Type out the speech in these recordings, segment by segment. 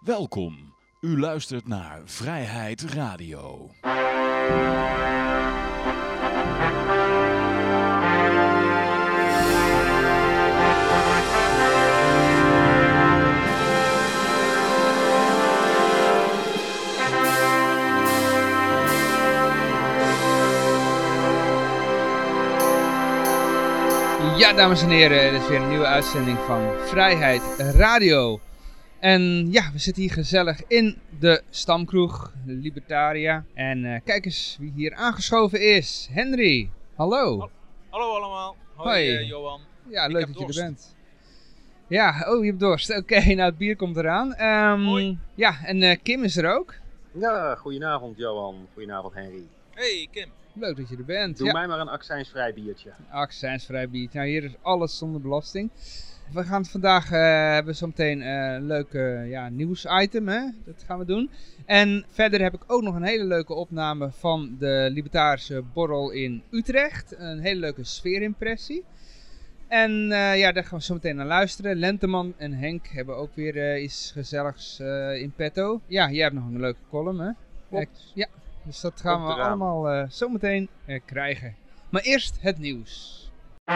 Welkom. U luistert naar Vrijheid Radio. Ja, dames en heren, dit is weer een nieuwe uitzending van Vrijheid Radio. En ja, we zitten hier gezellig in de stamkroeg, Libertaria. En eh, kijk eens wie hier aangeschoven is. Henry, hallo. Hallo allemaal. Hoi, Hoi. eh, Johan. Ja, Ik leuk dat je er bent. Ja, oh, je hebt dorst. Oké, nou het bier komt eraan. Ehm, Hoi. Ja, en eh, Kim is er ook. Ja, goedenavond Johan. Goedenavond Henry. Hey Kim. Leuk dat je er bent. Doe ja. mij maar een accijnsvrij biertje. accijnsvrij bier. Nou, hier is alles zonder belasting. We gaan vandaag eh, hebben zo meteen eh, een leuke ja, nieuwsitem. Hè? Dat gaan we doen. En verder heb ik ook nog een hele leuke opname van de Libertarische Borrel in Utrecht. Een hele leuke sfeerimpressie. En eh, ja, daar gaan we zo meteen naar luisteren. Lenteman en Henk hebben ook weer iets gezelligs in petto. Ja, jij hebt nog een leuke column, hè? Klopt. ja, dus dat gaan Komt we eraan. allemaal zo meteen krijgen. Maar eerst het nieuws. Ja,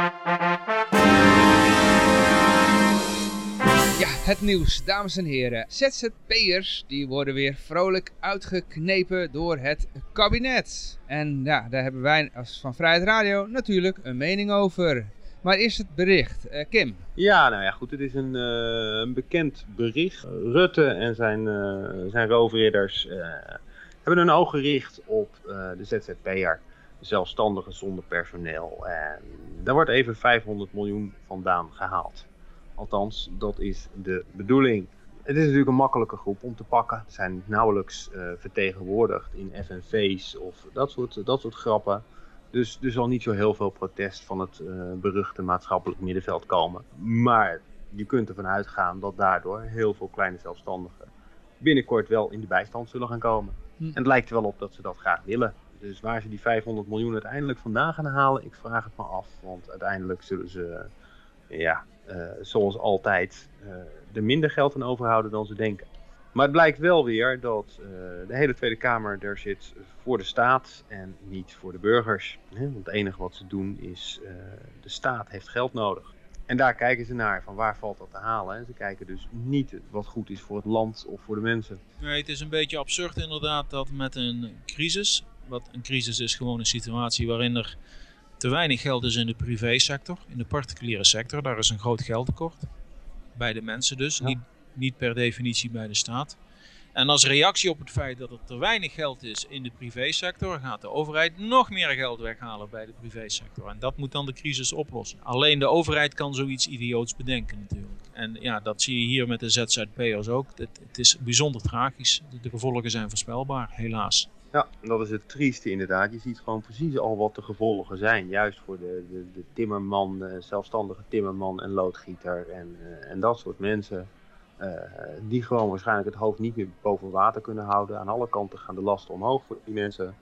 het nieuws, dames en heren. ZZP'ers die worden weer vrolijk uitgeknepen door het kabinet. En ja, daar hebben wij als van Vrijheid Radio natuurlijk een mening over. Maar eerst het bericht. Eh, Kim. Ja, nou ja, goed. Het is een, eh, een bekend bericht. Rutte en zijn, eh, zijn roofridders hebben hun oog gericht op de ZZP'er. De zelfstandige zonder personeel. En daar wordt even 500 miljoen vandaan gehaald. Althans, dat is de bedoeling. Het is natuurlijk een makkelijke groep om te pakken. Er zijn nauwelijks eh, vertegenwoordigd in FNV's of dat soort, dat soort grappen. Dus er zal niet zo heel veel protest van het eh, beruchte maatschappelijk middenveld komen. Maar je kunt ervan uitgaan dat daardoor heel veel kleine zelfstandigen binnenkort wel in de bijstand zullen gaan komen. Hm. En het lijkt er wel op dat ze dat graag willen. Dus waar ze die 500 miljoen uiteindelijk vandaan gaan halen, ik vraag het me af. Want uiteindelijk zullen ze, ja, eh, zoals altijd, eh, er minder geld aan overhouden dan ze denken. Maar het blijkt wel weer dat eh, de hele Tweede Kamer er zit voor de staat en niet voor de burgers. Hè? Want het enige wat ze doen is, de staat heeft geld nodig. En daar kijken ze naar, van waar valt dat te halen. En ze kijken dus niet wat goed is voor het land of voor de mensen. Nee, het is een beetje absurd inderdaad dat met een crisis, wat een crisis is gewoon een situatie waarin er te weinig geld is in de privésector, in de particuliere sector, daar is een groot geldtekort. Bij de mensen dus, Ja. niet, niet per definitie bij de staat. En als reactie op het feit dat er te weinig geld is in de privésector, gaat de overheid nog meer geld weghalen bij de privésector. En dat moet dan de crisis oplossen. Alleen de overheid kan zoiets idioots bedenken natuurlijk. En ja, dat zie je hier met de ZZP'ers ook. Het, het is bijzonder tragisch. De, de gevolgen zijn voorspelbaar, helaas. Ja, dat is het trieste inderdaad. Je ziet gewoon precies al wat de gevolgen zijn. Juist voor de, de, de timmerman, de zelfstandige timmerman en loodgieter en, eh, en dat soort mensen. eh, die gewoon waarschijnlijk het hoofd niet meer boven water kunnen houden. Aan alle kanten gaan de lasten omhoog voor die mensen.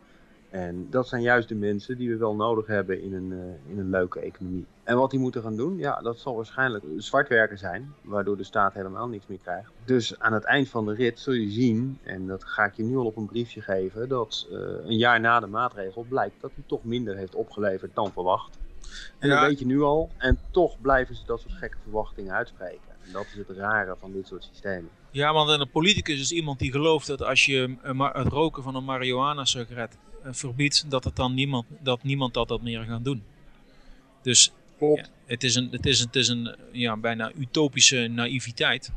En dat zijn juist de mensen die we wel nodig hebben in een, eh, in een leuke economie. En wat die moeten gaan doen, ja, dat zal waarschijnlijk zwart werken zijn, waardoor de staat helemaal niks meer krijgt. Dus aan het eind van de rit zul je zien, en dat ga ik je nu al op een briefje geven, dat eh, een jaar na de maatregel blijkt dat hij toch minder heeft opgeleverd dan verwacht. En Ja. dat weet je nu al, en toch blijven ze dat soort gekke verwachtingen uitspreken. En dat is het rare van dit soort systemen. Ja, want een politicus is iemand die gelooft dat als je ma- het roken van een marihuana-sigaret eh, verbiedt, dat, het dan niemand, dat niemand dat, dat meer gaat doen. Dus Klopt. Ja, het is een, het is een, het is een ja, bijna utopische naïviteit.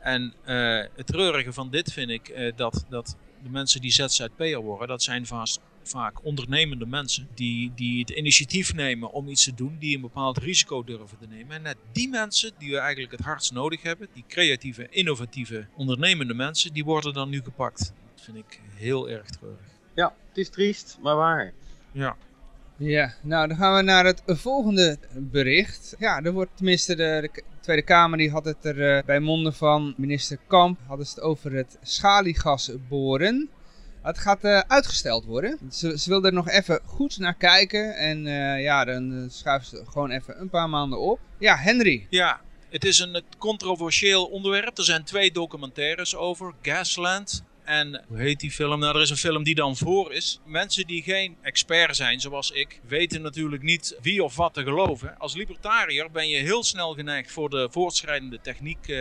En eh, het treurige van dit vind ik eh, dat, dat de mensen die ZZP'er worden, dat zijn vaak ondernemende mensen die, die het initiatief nemen om iets te doen, die een bepaald risico durven te nemen. En net die mensen die we eigenlijk het hardst nodig hebben, die creatieve, innovatieve, ondernemende mensen, die worden dan nu gepakt. Dat vind ik heel erg treurig. Ja, het is triest, maar waar. Ja. Ja, nou dan gaan we naar het volgende bericht. Ja, er wordt tenminste de, Tweede Kamer die had het er eh, bij monden van minister Kamp hadden ze het over het schaliegas boren. Het gaat eh, uitgesteld worden. Ze, ze wil er nog even goed naar kijken en eh, ja, dan schuiven ze gewoon even een paar maanden op. Ja, Henry. Ja, Het is een controversieel onderwerp. Er zijn twee documentaires over. Gasland en hoe heet die film? Nou, er is een film die dan voor is. Mensen die geen expert zijn, zoals ik, weten natuurlijk niet wie of wat te geloven. Als libertariër ben je heel snel geneigd voor de voortschrijdende techniek uh,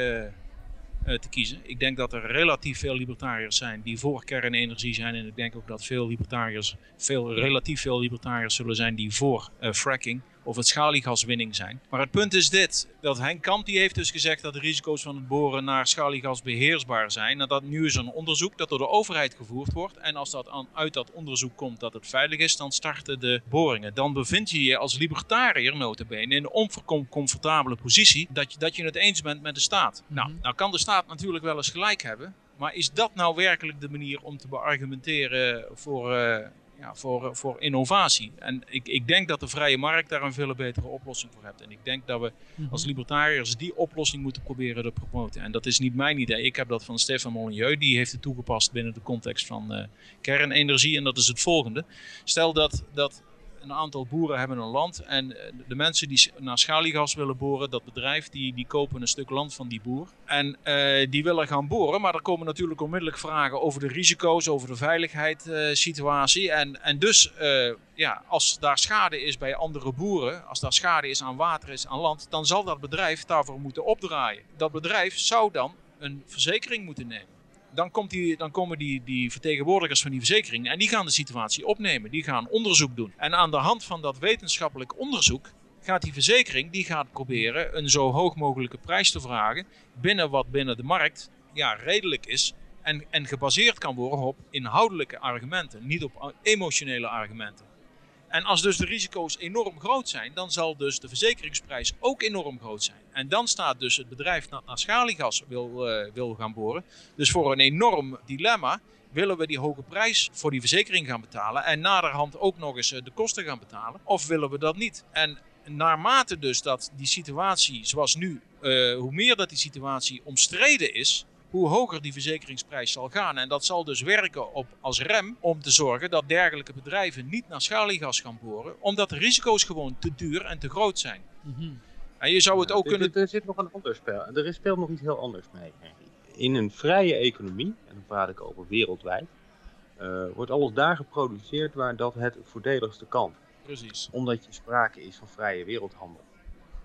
te kiezen. Ik denk dat er relatief veel libertariërs zijn die voor kernenergie zijn. En ik denk ook dat veel libertariërs, veel, relatief veel libertariërs zullen zijn die voor uh, fracking of het schaliegaswinning zijn. Maar het punt is dit, dat Henk Kamp die heeft dus gezegd dat de risico's van het boren naar schaliegas beheersbaar zijn. En dat nu is een onderzoek dat door de overheid gevoerd wordt. En als dat aan, uit dat onderzoek komt dat het veilig is, dan starten de boringen. Dan bevind je je als libertariër notabene in een oncomfortabele positie dat je, dat je het eens bent met de staat. Nou, nou kan de staat natuurlijk wel eens gelijk hebben. Maar is dat nou werkelijk de manier om te beargumenteren voor, uh, ja, voor, voor innovatie. En ik, ik denk dat de vrije markt daar een veel betere oplossing voor hebt. En ik denk dat we Mhm. als libertariërs die oplossing moeten proberen te promoten. En dat is niet mijn idee. Ik heb dat van Stefan Molyneux. Die heeft het toegepast binnen de context van eh, kernenergie. En dat is het volgende. Stel dat, dat een aantal boeren hebben een land. En eh, de mensen die naar schaliegas willen boren, dat bedrijf, die, die kopen een stuk land van die boer. En eh, die willen gaan boren. Maar er komen natuurlijk onmiddellijk vragen over de risico's, over de veiligheidssituatie. en, en dus, eh, ja, als daar schade is bij andere boeren, als daar schade is aan water, is aan land, dan zal dat bedrijf daarvoor moeten opdraaien. Dat bedrijf zou dan een verzekering moeten nemen. Dan, komt dan komen die, die vertegenwoordigers van die verzekering en die gaan de situatie opnemen. Die gaan onderzoek doen. En aan de hand van dat wetenschappelijk onderzoek gaat die verzekering die gaat proberen een zo hoog mogelijke prijs te vragen binnen wat binnen de markt ja, redelijk is en, en gebaseerd kan worden op inhoudelijke argumenten, niet op emotionele argumenten. En als dus de risico's enorm groot zijn, dan zal dus de verzekeringsprijs ook enorm groot zijn. En dan staat dus het bedrijf dat naar schaliegas wil, eh, wil gaan boren, dus voor een enorm dilemma. Willen we die hoge prijs voor die verzekering gaan betalen en naderhand ook nog eens eh, de kosten gaan betalen? Of willen we dat niet? En naarmate dus dat die situatie zoals nu, eh, hoe meer dat die situatie omstreden is, hoe hoger die verzekeringsprijs zal gaan. En dat zal dus werken op, als rem om te zorgen dat dergelijke bedrijven niet naar schaliegas gaan boren, omdat de risico's gewoon te duur en te groot zijn. Mhm. En je zou het Ja, ook er- kunnen... Er zit nog een ander spel. Er is- speelt nog iets heel anders mee. In een vrije economie, en dan praat ik over wereldwijd, eh, wordt alles daar geproduceerd waar dat het voordeligste kan. Precies. Omdat je sprake is van vrije wereldhandel.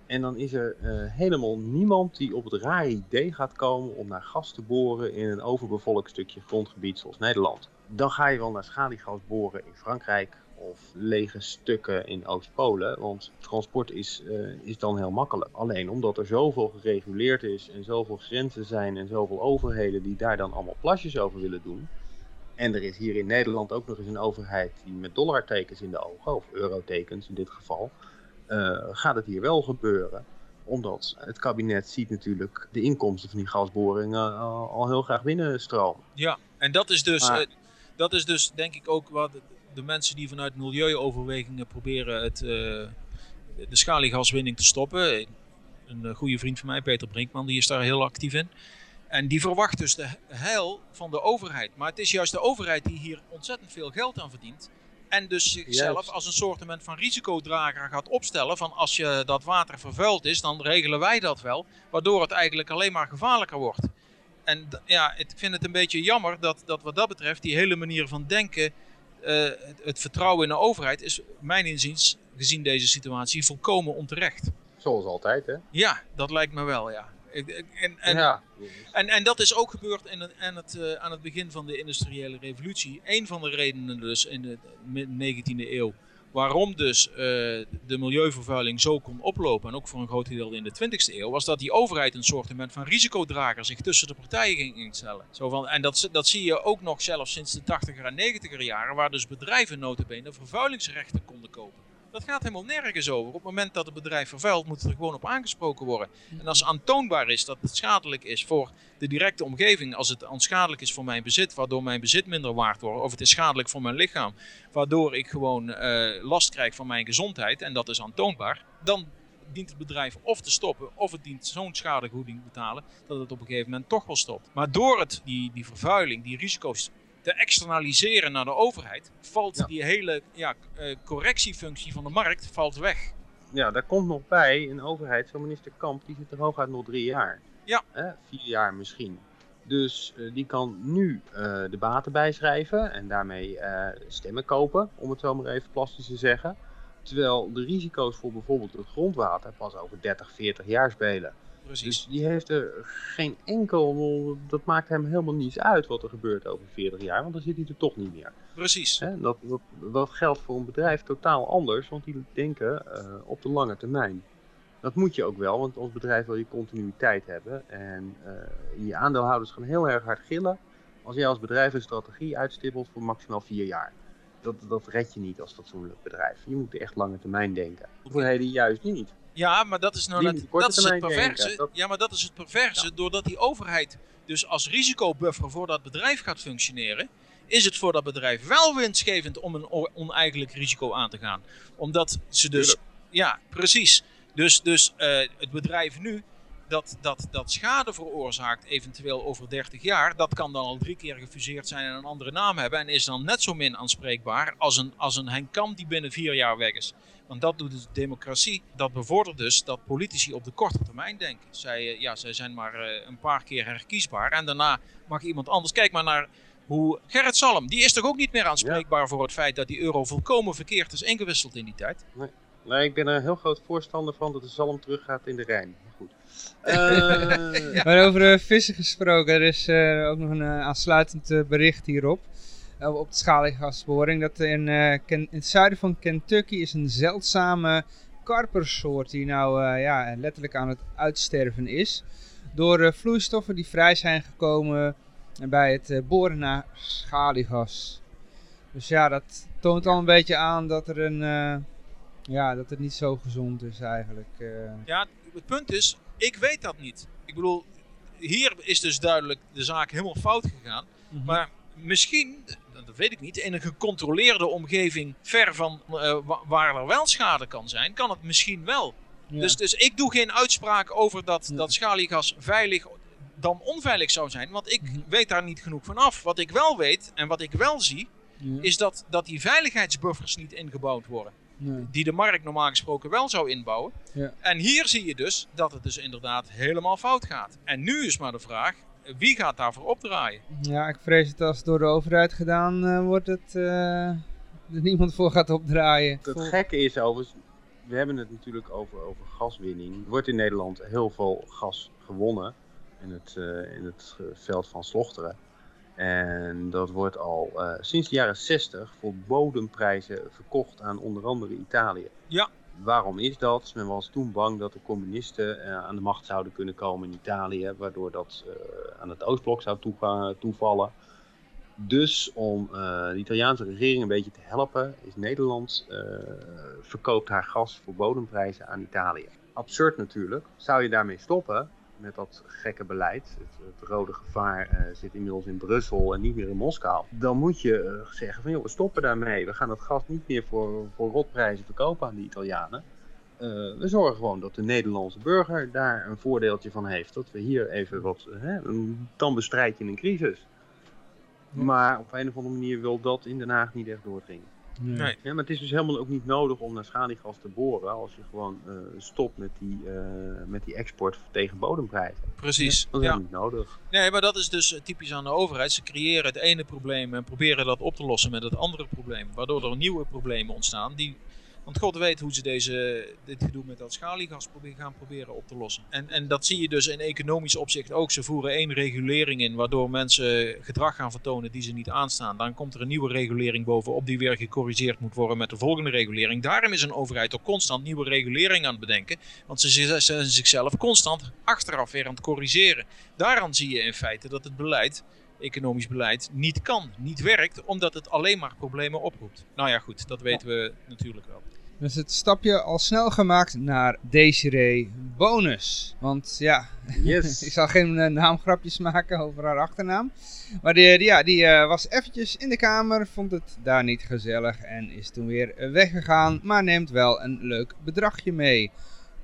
En dan is er eh, helemaal niemand die op het rare idee gaat komen om naar gas te boren in een overbevolkt stukje grondgebied zoals Nederland. Dan ga je wel naar schaliegas boren in Frankrijk of lege stukken in Oost-Polen, want transport is, eh, is dan heel makkelijk. Alleen omdat er zoveel gereguleerd is en zoveel grenzen zijn en zoveel overheden die daar dan allemaal plasjes over willen doen. En er is hier in Nederland ook nog eens een overheid die met dollartekens in de ogen, of eurotekens in dit geval, gaat het hier wel gebeuren. Omdat het kabinet ziet natuurlijk de inkomsten van die gasboringen eh, al, al heel graag binnenstromen. Ja, en dat is dus, Maar- eh, dat is dus denk ik ook wat de, mensen die vanuit milieuoverwegingen proberen het, eh, de schaliegaswinning te stoppen. Een eh, goede vriend van mij, Peter Brinkman, die is daar heel actief in. En die verwacht dus de heil van de overheid. Maar het is juist de overheid die hier ontzettend veel geld aan verdient. En dus zichzelf Juist. als een soort van risicodrager gaat opstellen. Van als je dat water vervuild is, dan regelen wij dat wel. Waardoor het eigenlijk alleen maar gevaarlijker wordt. En ja, ik vind het een beetje jammer dat, dat wat dat betreft die hele manier van denken, eh, het, het vertrouwen in de overheid, is mijn inziens, gezien deze situatie, volkomen onterecht. Zoals altijd, hè? Ja, dat lijkt me wel, ja. En, en, ja. en, en dat is ook gebeurd in het, aan, het, eh, aan het begin van de industriële revolutie. Een van de redenen dus in de mi- 19e eeuw waarom dus eh, de milieuvervuiling zo kon oplopen, en ook voor een groot deel in de 20e eeuw, was dat die overheid een soort van risicodrager zich tussen de partijen ging instellen. Zo van, en dat, dat zie je ook nog zelfs sinds de 80er en 90er jaren, waar dus bedrijven notabene vervuilingsrechten konden kopen. Dat gaat helemaal nergens over. Op het moment dat het bedrijf vervuilt, moet er gewoon op aangesproken worden. En als aantoonbaar is dat het schadelijk is voor de directe omgeving, als het onschadelijk is voor mijn bezit, waardoor mijn bezit minder waard wordt, of het is schadelijk voor mijn lichaam, waardoor ik gewoon eh, last krijg van mijn gezondheid, en dat is aantoonbaar, dan dient het bedrijf of te stoppen, of het dient zo'n schadevergoeding betalen, dat het op een gegeven moment toch wel stopt. Maar door het, die, die vervuiling, die risico's te externaliseren naar de overheid, valt Ja. die hele ja, eh, correctiefunctie van de markt valt weg. ja, daar komt nog bij een overheid, zo'n minister Kamp, die zit er hooguit nog drie jaar. Ja. Vier jaar misschien. Dus eh, die kan nu eh, de baten bijschrijven en daarmee stemmen kopen, om het zo maar even plastisch te zeggen. Terwijl de risico's voor bijvoorbeeld het grondwater pas over 30, 40 jaar spelen. Precies. Dus die heeft er geen enkel, dat maakt hem helemaal niets uit wat er gebeurt over 40 jaar, want dan zit hij er toch niet meer. Precies. Hè, dat, dat, dat geldt voor een bedrijf totaal anders, want die denken eh, op de lange termijn. Dat moet je ook wel, want als bedrijf wil je continuïteit hebben. En eh, je aandeelhouders gaan heel erg hard gillen als jij als bedrijf een strategie uitstippelt voor maximaal vier jaar. Dat, dat red je niet als fatsoenlijk bedrijf. Je moet echt lange termijn denken. Overheden juist niet. Ja, maar dat is nou net, dat is het denken. perverse. Dat- Ja, maar dat is het perverse. Doordat die overheid dus als risicobuffer voor dat bedrijf gaat functioneren, is het voor dat bedrijf wel winstgevend om een oneigenlijk risico aan te gaan. Omdat ze dus... Tuurlijk. Ja, precies. Dus, dus eh, het bedrijf nu dat, dat, dat schade veroorzaakt, eventueel over 30 jaar, dat kan dan al drie keer gefuseerd zijn en een andere naam hebben. En is dan net zo min aanspreekbaar als een, als een Henk Kamp die binnen vier jaar weg is. Want dat doet de democratie. Dat bevordert dus dat politici op de korte termijn denken. Zij, eh, ja, zij zijn maar eh, een paar keer herkiesbaar. En daarna mag iemand anders. Kijk maar naar hoe Gerrit Salm. Die is toch ook niet meer aanspreekbaar voor het feit dat die euro volkomen verkeerd is ingewisseld in die tijd. Nee, ik ben er een heel groot voorstander van dat de zalm teruggaat in de Rijn. Maar Goed. Eh, Maar over vissen gesproken, er is eh, ook nog een aansluitend bericht hierop. Eh, op de schaliegasboring. Dat in, eh, in het zuiden van Kentucky is een zeldzame karpersoort die nou eh, ja, letterlijk aan het uitsterven is. Door vloeistoffen die vrij zijn gekomen bij het boren naar schaliegas. Dus ja, dat toont al een beetje aan dat er een... ja, dat het niet zo gezond is eigenlijk. Ja, het punt is, ik weet dat niet. Ik bedoel, hier is dus duidelijk de zaak helemaal fout gegaan. Maar misschien, dat weet ik niet, in een gecontroleerde omgeving ver van eh, wa- waar er wel schade kan zijn, kan het misschien wel. Ja. Dus, dus ik doe geen uitspraak over dat, Ja. dat schaliegas veilig dan onveilig zou zijn, want ik Mhm. weet daar niet genoeg van af. Wat ik wel weet en wat ik wel zie, Ja. is dat, dat die veiligheidsbuffers niet ingebouwd worden Nee. die de markt normaal gesproken wel zou inbouwen. Ja. En hier zie je dus dat het dus inderdaad helemaal fout gaat. En nu is maar de vraag, wie gaat daarvoor opdraaien? Ja, ik vrees dat als het door de overheid gedaan eh, wordt, het, eh, er niemand voor gaat opdraaien. Het Vol- gekke is overigens, we hebben het natuurlijk over, over gaswinning. Er wordt in Nederland heel veel gas gewonnen in het, eh, in het veld van Slochteren. En dat wordt al eh, sinds de jaren 60 voor bodemprijzen verkocht aan onder andere Italië. Ja. Waarom is dat? Men was toen bang dat de communisten eh, aan de macht zouden kunnen komen in Italië, waardoor dat eh, aan het Oostblok zou toevallen. Dus om eh, de Italiaanse regering een beetje te helpen, is Nederland verkoopt haar gas voor bodemprijzen aan Italië. Absurd natuurlijk. Zou je daarmee stoppen met dat gekke beleid? Het, het rode gevaar eh, zit inmiddels in Brussel en niet meer in Moskou. Dan moet je eh, zeggen van joh, we stoppen daarmee. We gaan dat gas niet meer voor, voor rotprijzen verkopen aan de Italianen. Eh, we zorgen gewoon dat de Nederlandse burger daar een voordeeltje van heeft. Dat we hier even wat, hè, dan bestrijd je een crisis. Ja. Maar op een of andere manier wil dat in Den Haag niet echt doordringen. Nee. Nee. Ja, maar het is dus helemaal ook niet nodig om naar schaliegas te boren als je gewoon eh, stopt met die, eh, met die export tegen bodemprijzen. Precies. Dat is Ja. helemaal niet nodig. Nee, maar dat is dus typisch aan de overheid. Ze creëren het ene probleem en proberen dat op te lossen met het andere probleem. Waardoor er nieuwe problemen ontstaan. Die, want God weet hoe ze deze, dit gedoe met dat schaliegas gaan proberen op te lossen. En, en dat zie je dus in economisch opzicht ook. Ze voeren één regulering in waardoor mensen gedrag gaan vertonen die ze niet aanstaan. Dan komt er een nieuwe regulering bovenop die weer gecorrigeerd moet worden met de volgende regulering. Daarom is een overheid ook constant nieuwe regulering aan het bedenken. Want ze zijn zichzelf constant achteraf weer aan het corrigeren. Daaraan zie je in feite dat het beleid, economisch beleid, niet kan, niet werkt, omdat het alleen maar problemen oproept. Nou ja, goed, dat weten we natuurlijk wel. Dus het stapje al snel gemaakt naar Desiree Bonus. Want ja, ik Yes. zal geen eh, naamgrapjes maken over haar achternaam. Maar die, die, ja, die eh, was eventjes in de kamer, vond het daar niet gezellig en is toen weer eh, weggegaan. Maar neemt wel een leuk bedragje mee.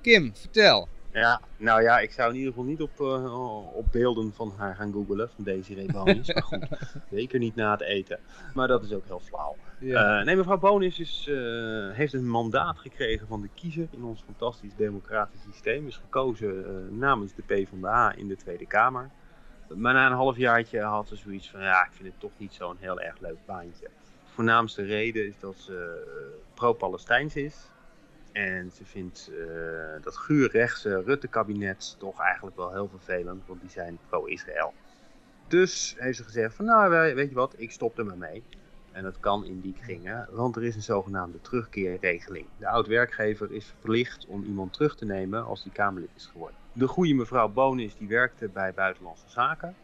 Kim, vertel. Ja, nou ja, ik zou in ieder geval niet op, uh, op beelden van haar gaan googlen, van Desiree Bonis. maar goed, zeker niet na het eten. Maar dat is ook heel flauw. Ja. Uh, nee, mevrouw Bonis is, uh, heeft een mandaat gekregen van de kiezer in ons fantastisch democratisch systeem. Is gekozen namens de PvdA in de Tweede Kamer. Maar na een halfjaartje had ze zoiets van, ja, ik vind het toch niet zo'n heel erg leuk baantje. De voornaamste reden is dat ze pro-Palestijns is. En ze vindt uh, dat guurrechtse Rutte-kabinet toch eigenlijk wel heel vervelend, want die zijn pro-Israël. Dus heeft ze gezegd van nou weet je wat, ik stop er maar mee. En dat kan in die kringen, want er is een zogenaamde terugkeerregeling. De oud-werkgever is verplicht om iemand terug te nemen als die Kamerlid is geworden. De goede mevrouw Bonis die werkte bij Buitenlandse Zaken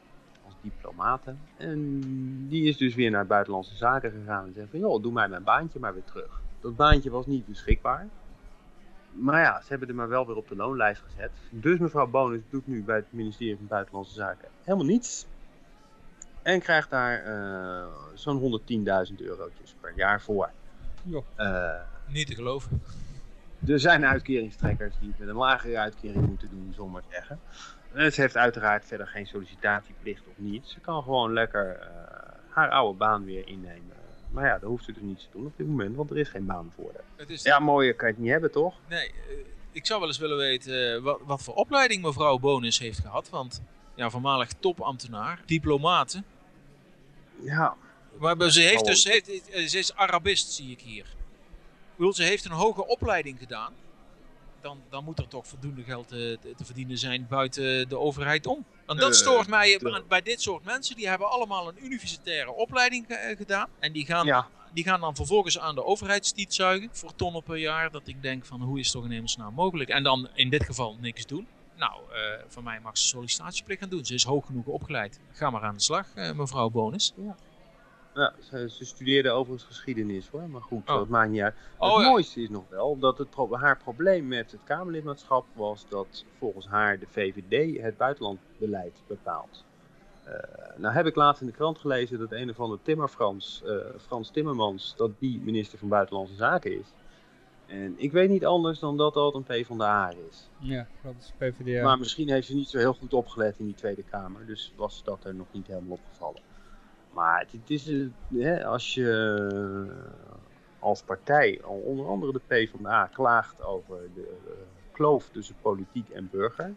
als diplomate. En die is dus weer naar Buitenlandse Zaken gegaan en zei van joh, doe mij mijn baantje maar weer terug. Dat baantje was niet beschikbaar. Maar ja, ze hebben er maar wel weer op de loonlijst gezet. Dus mevrouw Bonus doet nu bij het ministerie van Buitenlandse Zaken helemaal niets. En krijgt daar uh, zo'n 110.000 eurotjes per jaar voor. Uh, Niet te geloven. Er zijn uitkeringstrekkers die het met een lagere uitkering moeten doen, zonder te zeggen. En ze heeft uiteraard verder geen sollicitatieplicht of niets. Ze kan gewoon lekker uh, haar oude baan weer innemen. Maar ja, dat hoeft ze dus niet te doen op dit moment, want er is geen baan voor haar. Is... Ja, mooier kan je het niet hebben, toch? Nee, uh, ik zou wel eens willen weten uh, wat, wat, voor opleiding mevrouw Bonus heeft gehad. Want ja, voormalig topambtenaar, diplomaten. Ja. Maar ze, heeft dus, heeft, eh, ze is Arabist, zie ik hier. Ik bedoel, ze heeft een hoge opleiding gedaan. Dan, dan moet er toch voldoende geld te, te verdienen zijn buiten de overheid om. Want dat stoort mij bij dit soort mensen. Die hebben allemaal een universitaire opleiding eh, gedaan. En die gaan, die gaan dan vervolgens aan de overheidstiet zuigen voor tonnen per jaar. Dat ik denk van hoe is het toch in hemelsnaam mogelijk? En dan in dit geval niks doen. Nou, uh, voor mij mag ze sollicitatieplicht gaan doen. Ze is hoog genoeg opgeleid. Ga maar aan de slag, uh, mevrouw Bonus. Ja. Ja, ze, ze, studeerde overigens geschiedenis hoor, maar goed, oh. dat maakt niet uit. Oh, het mooiste is nog wel dat het haar probleem met het Kamerlidmaatschap was dat volgens haar de VVD het buitenlandbeleid bepaalt. Uh, nou heb ik laatst in de krant gelezen dat een of andere Timmer Frans, uh, Frans Timmermans, dat die minister van Buitenlandse Zaken is. En ik weet niet anders dan dat dat een P van de A is. Ja, dat is PvdA. Maar misschien heeft ze niet zo heel goed opgelet in die Tweede Kamer, dus was dat er nog niet helemaal opgevallen. Maar het, is, hè, als je als partij, onder andere de PvdA, klaagt over de kloof tussen politiek en burger,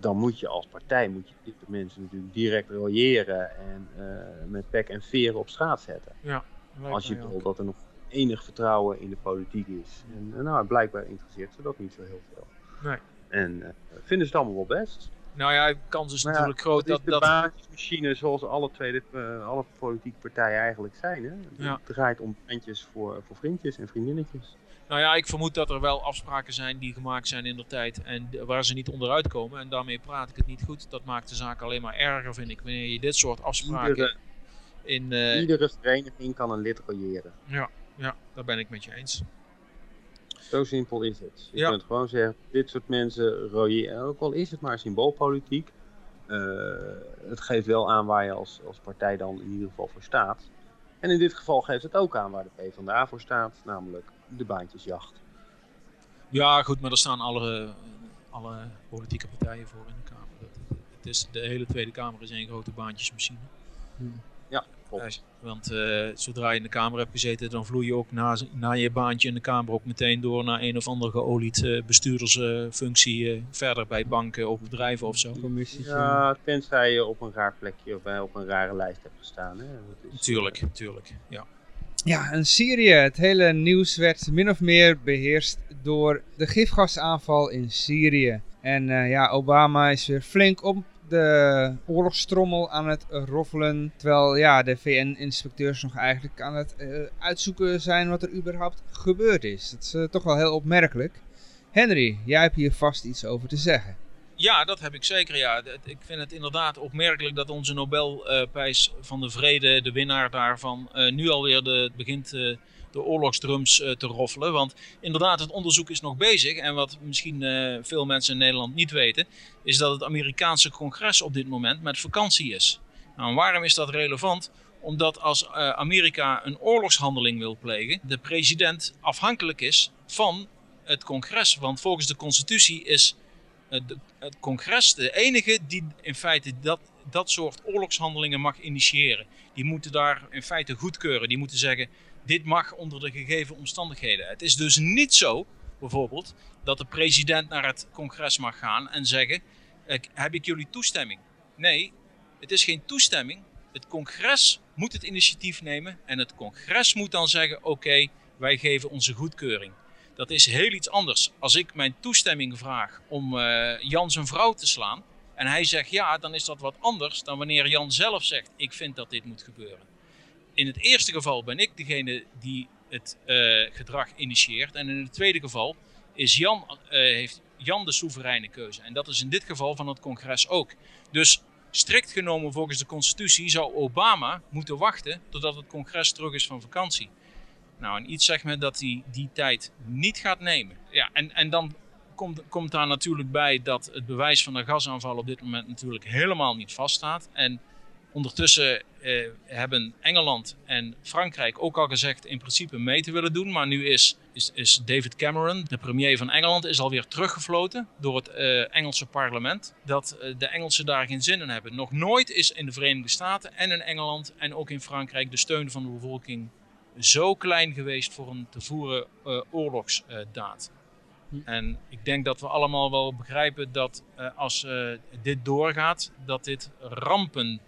dan moet je als partij moet je dit mensen natuurlijk direct royeren en uh, met pek en veren op straat zetten. Ja, als je wil dat er nog enig vertrouwen in de politiek is. En, nou, blijkbaar interesseert ze dat niet zo heel veel. Nee. En uh, vinden ze het allemaal wel best. Nou ja, de kans is natuurlijk groot dat... Het is de basismachine zoals alle, tweede, uh, alle politieke partijen eigenlijk zijn. Hè? Het draait om bandjes voor, voor vriendjes en vriendinnetjes. Nou ja, ik vermoed dat er wel afspraken zijn die gemaakt zijn in de tijd en waar ze niet onderuit komen. En daarmee praat ik het niet goed. Dat maakt de zaak alleen maar erger, vind ik, wanneer je dit soort afspraken iedere, in... Uh, iedere vereniging kan een lid royeren. Ja, ja, daar ben ik met je eens. Zo simpel is het. Je kunt gewoon zeggen, dit soort mensen royeren, ook al is het maar symboolpolitiek. Uh, het geeft wel aan waar je als, als partij dan in ieder geval voor staat. En in dit geval geeft het ook aan waar de PvdA voor staat, namelijk de baantjesjacht. Ja, goed, maar er staan alle, alle politieke partijen voor in de Kamer. Het is, de hele Tweede Kamer is één grote baantjesmachine. Hmm. Ja, want uh, zodra je in de Kamer hebt gezeten, dan vloei je ook na, na je baantje in de Kamer ook meteen door naar een of andere geolied uh, bestuurdersfunctie uh, verder bij banken of bedrijven of zo. Ja, tenzij je op een raar plekje of op een rare lijst hebt gestaan. Hè? Dat is, tuurlijk, tuurlijk, ja. Ja, en Syrië. Het hele nieuws werd min of meer beheerst door de gifgasaanval in Syrië. En ja, Obama is weer flink op de oorlogstrommel aan het roffelen. Terwijl ja, de VN-inspecteurs nog eigenlijk aan het uh, uitzoeken zijn wat er überhaupt gebeurd is. Dat is uh, toch wel heel opmerkelijk. Henry, jij hebt hier vast iets over te zeggen. Ja, dat heb ik zeker. Ja. Ik vind het inderdaad opmerkelijk dat onze Nobelprijs van de Vrede, de winnaar daarvan, uh, nu alweer de, begint de oorlogsdrums uh, te roffelen. Want inderdaad, het onderzoek is nog bezig. En wat misschien uh, veel mensen in Nederland niet weten, is dat het Amerikaanse congres op dit moment met vakantie is. Nou, waarom is dat relevant? Omdat als uh, Amerika een oorlogshandeling wil plegen, de president afhankelijk is van het congres. Want volgens de constitutie is het congres de enige die in feite dat, dat soort oorlogshandelingen mag initiëren. Die moeten daar in feite goedkeuren. Die moeten zeggen, dit mag onder de gegeven omstandigheden. Het is dus niet zo, bijvoorbeeld, dat de president naar het congres mag gaan en zeggen, heb ik jullie toestemming? Nee, het is geen toestemming. Het congres moet het initiatief nemen en het congres moet dan zeggen, oké, wij geven onze goedkeuring. Dat is heel iets anders. Als ik mijn toestemming vraag om uh, Jan zijn vrouw te slaan en hij zegt ja, dan is dat wat anders dan wanneer Jan zelf zegt, ik vind dat dit moet gebeuren. In het eerste geval ben ik degene die het uh, gedrag initieert en in het tweede geval is Jan, uh, heeft Jan de soevereine keuze. En dat is in dit geval van het congres ook. Dus strikt genomen volgens de constitutie zou Obama moeten wachten totdat het congres terug is van vakantie. Nou, en iets zegt me dat hij die tijd niet gaat nemen. Ja, en, en dan komt, komt daar natuurlijk bij dat het bewijs van de gasaanval op dit moment natuurlijk helemaal niet vaststaat. En ondertussen eh, hebben Engeland en Frankrijk ook al gezegd in principe mee te willen doen. Maar nu is, is, David Cameron, de premier van Engeland, is alweer teruggefloten door het eh, Engelse parlement. Dat eh, de Engelsen daar geen zin in hebben. Nog nooit is in de Verenigde Staten en in Engeland en ook in Frankrijk de steun van de bevolking zo klein geweest voor een te voeren uh, oorlogsdaad. En ik denk dat we allemaal wel begrijpen dat uh, als dit doorgaat, dat dit rampen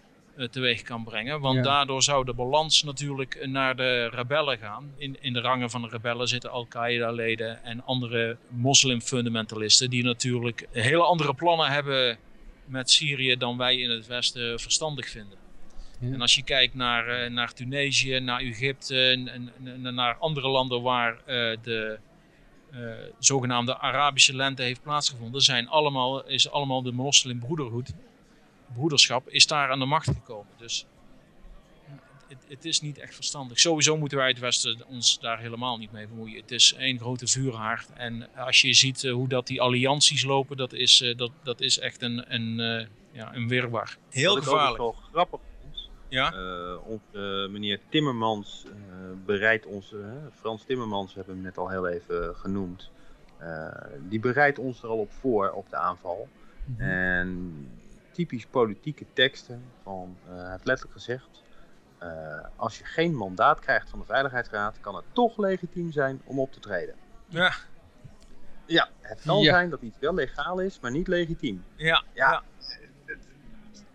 teweeg kan brengen. Want ja. daardoor zou de balans natuurlijk naar de rebellen gaan. In, in de rangen van de rebellen zitten Al-Qaeda-leden en andere moslimfundamentalisten die natuurlijk hele andere plannen hebben met Syrië dan wij in het Westen verstandig vinden. En als je kijkt naar, uh, naar Tunesië, naar Egypte en, naar andere landen waar uh, de uh, zogenaamde Arabische lente heeft plaatsgevonden, zijn allemaal, is allemaal de moslimbroederhoed, broederschap, is daar aan de macht gekomen. Dus het, het, is niet echt verstandig. Sowieso moeten wij het Westen ons daar helemaal niet mee bemoeien. Het is één grote vuurhaard. En als je ziet hoe dat die allianties lopen, dat is, dat, dat is echt een, een, ja, een wirwar. Heel Wat gevaarlijk. Ik ook wel grappig ja? Uh, onze meneer Timmermans uh, bereidt ons, uh, Frans Timmermans hebben we hem net al heel even genoemd, die bereidt ons er al op voor op de aanval. Mm -hmm. En typisch politieke teksten van, hij heeft letterlijk gezegd, als je geen mandaat krijgt van de Veiligheidsraad, kan het toch legitiem zijn om op te treden. Ja. Ja, het kan ja. zijn dat iets wel legaal is, maar niet legitiem. Ja. ja. ja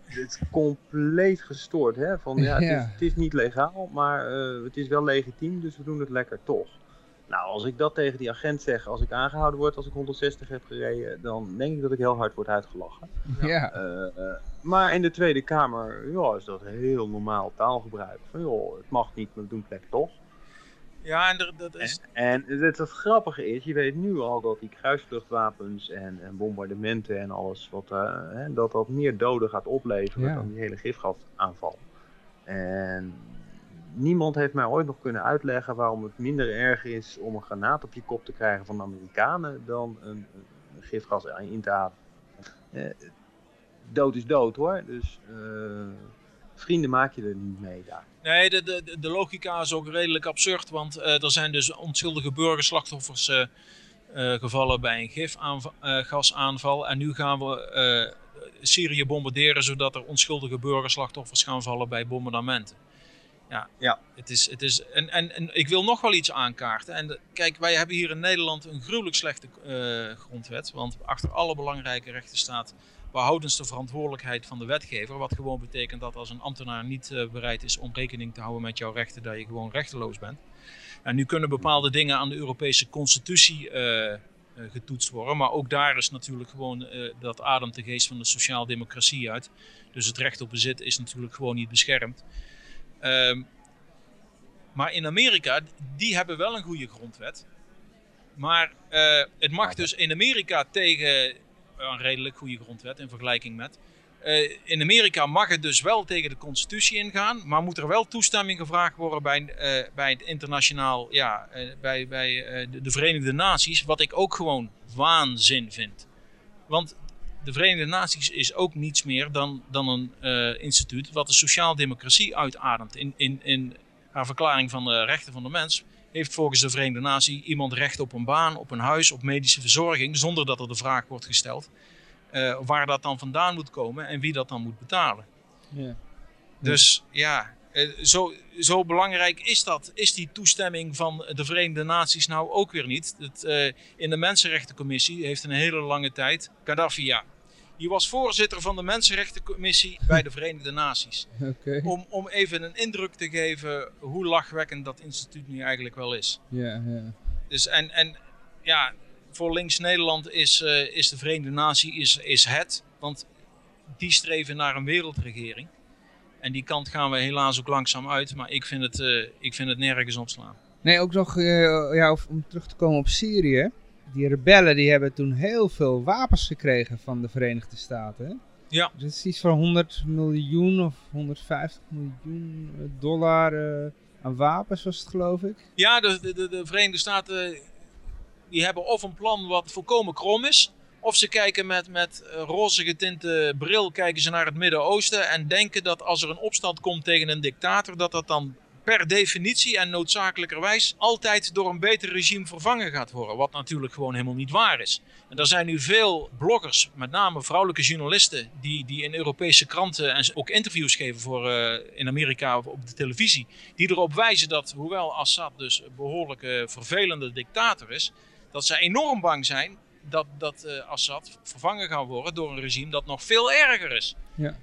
het is compleet gestoord. Hè? Van, ja, Ja. Het, is, het is niet legaal, maar uh, het is wel legitiem, dus we doen het lekker toch. Nou, als ik dat tegen die agent zeg, als ik aangehouden word, als ik 160 heb gereden, dan denk ik dat ik heel hard word uitgelachen. Ja. Uh, uh, maar in de Tweede Kamer ja, is dat heel normaal taalgebruik. Van joh, het mag niet, maar doen lekker toch. Ja, en dat is... En, en het, het, grappige is, je weet nu al dat die kruisvluchtwapens en, en bombardementen en alles, wat, uh, hè, dat dat meer doden gaat opleveren Ja. dan die hele gifgasaanval. En niemand heeft mij ooit nog kunnen uitleggen waarom het minder erg is om een granaat op je kop te krijgen van de Amerikanen dan een, gifgas in te ademen. Eh, dood is dood hoor, dus uh, vrienden maak je er niet mee daar. Nee, de, de, de logica is ook redelijk absurd, want uh, er zijn dus onschuldige burgerslachtoffers uh, gevallen bij een gifgasaanval. en nu gaan we Syrië bombarderen zodat er onschuldige burgerslachtoffers gaan vallen bij bombardementen. Ja, ja. Het is, het is, en, en, en ik wil nog wel iets aankaarten. En de, kijk, wij hebben hier in Nederland een gruwelijk slechte grondwet, want achter alle belangrijke rechten staat behoudens de verantwoordelijkheid van de wetgever. Wat gewoon betekent dat als een ambtenaar niet uh, bereid is om rekening te houden met jouw rechten, dat je gewoon rechteloos bent. En nu kunnen bepaalde dingen aan de Europese constitutie uh, uh, getoetst worden. Maar ook daar is natuurlijk gewoon, dat ademt de geest van de sociaaldemocratie uit. Dus het recht op bezit is natuurlijk gewoon niet beschermd. Um, maar in Amerika, die hebben wel een goede grondwet. Maar het mag dus in Amerika tegen een redelijk goede grondwet in vergelijking met. Uh, in Amerika mag het dus wel tegen de constitutie ingaan, maar moet er wel toestemming gevraagd worden bij, uh, bij het internationaal, ja, uh, bij, bij de, de, Verenigde Naties, wat ik ook gewoon waanzin vind. Want de Verenigde Naties is ook niets meer dan, dan een instituut wat de sociaaldemocratie uitademt. In, in, in haar verklaring van de rechten van de mens heeft volgens de Verenigde Naties iemand recht op een baan, op een huis, op medische verzorging, zonder dat er de vraag wordt gesteld uh, waar dat dan vandaan moet komen en wie dat dan moet betalen. Ja. Dus ja, zo, zo belangrijk is dat. Is die toestemming van de Verenigde Naties nou ook weer niet? Het, uh, in de Mensenrechtencommissie heeft een hele lange tijd Gaddafi, ja, die was voorzitter van de Mensenrechtencommissie bij de Verenigde Naties. Okay. Om, om even een indruk te geven hoe lachwekkend dat instituut nu eigenlijk wel is. Ja, ja. Dus en, en ja, voor links Nederland is, uh, is de Verenigde Natie is, is het. Want die streven naar een wereldregering. En die kant gaan we helaas ook langzaam uit. Maar ik vind het, uh, ik vind het nergens opslaan. Nee, ook nog uh, ja, om terug te komen op Syrië. Die rebellen die hebben toen heel veel wapens gekregen van de Verenigde Staten. Ja. Dus het is iets van 100 miljoen of 150 miljoen dollar aan wapens was het geloof ik. Ja, de, de, de Verenigde Staten die hebben of een plan wat volkomen krom is. Of ze kijken met, met roze getinte bril kijken ze naar het Midden-Oosten en denken dat als er een opstand komt tegen een dictator, dat dat dan per definitie en noodzakelijkerwijs altijd door een beter regime vervangen gaat worden. Wat natuurlijk gewoon helemaal niet waar is. En er zijn nu veel bloggers, met name vrouwelijke journalisten, die, die in Europese kranten en ook interviews geven voor, uh, in Amerika op de televisie, die erop wijzen dat, hoewel Assad dus een behoorlijk vervelende dictator is, dat ze enorm bang zijn dat, dat uh, Assad vervangen gaat worden door een regime dat nog veel erger is. Ja.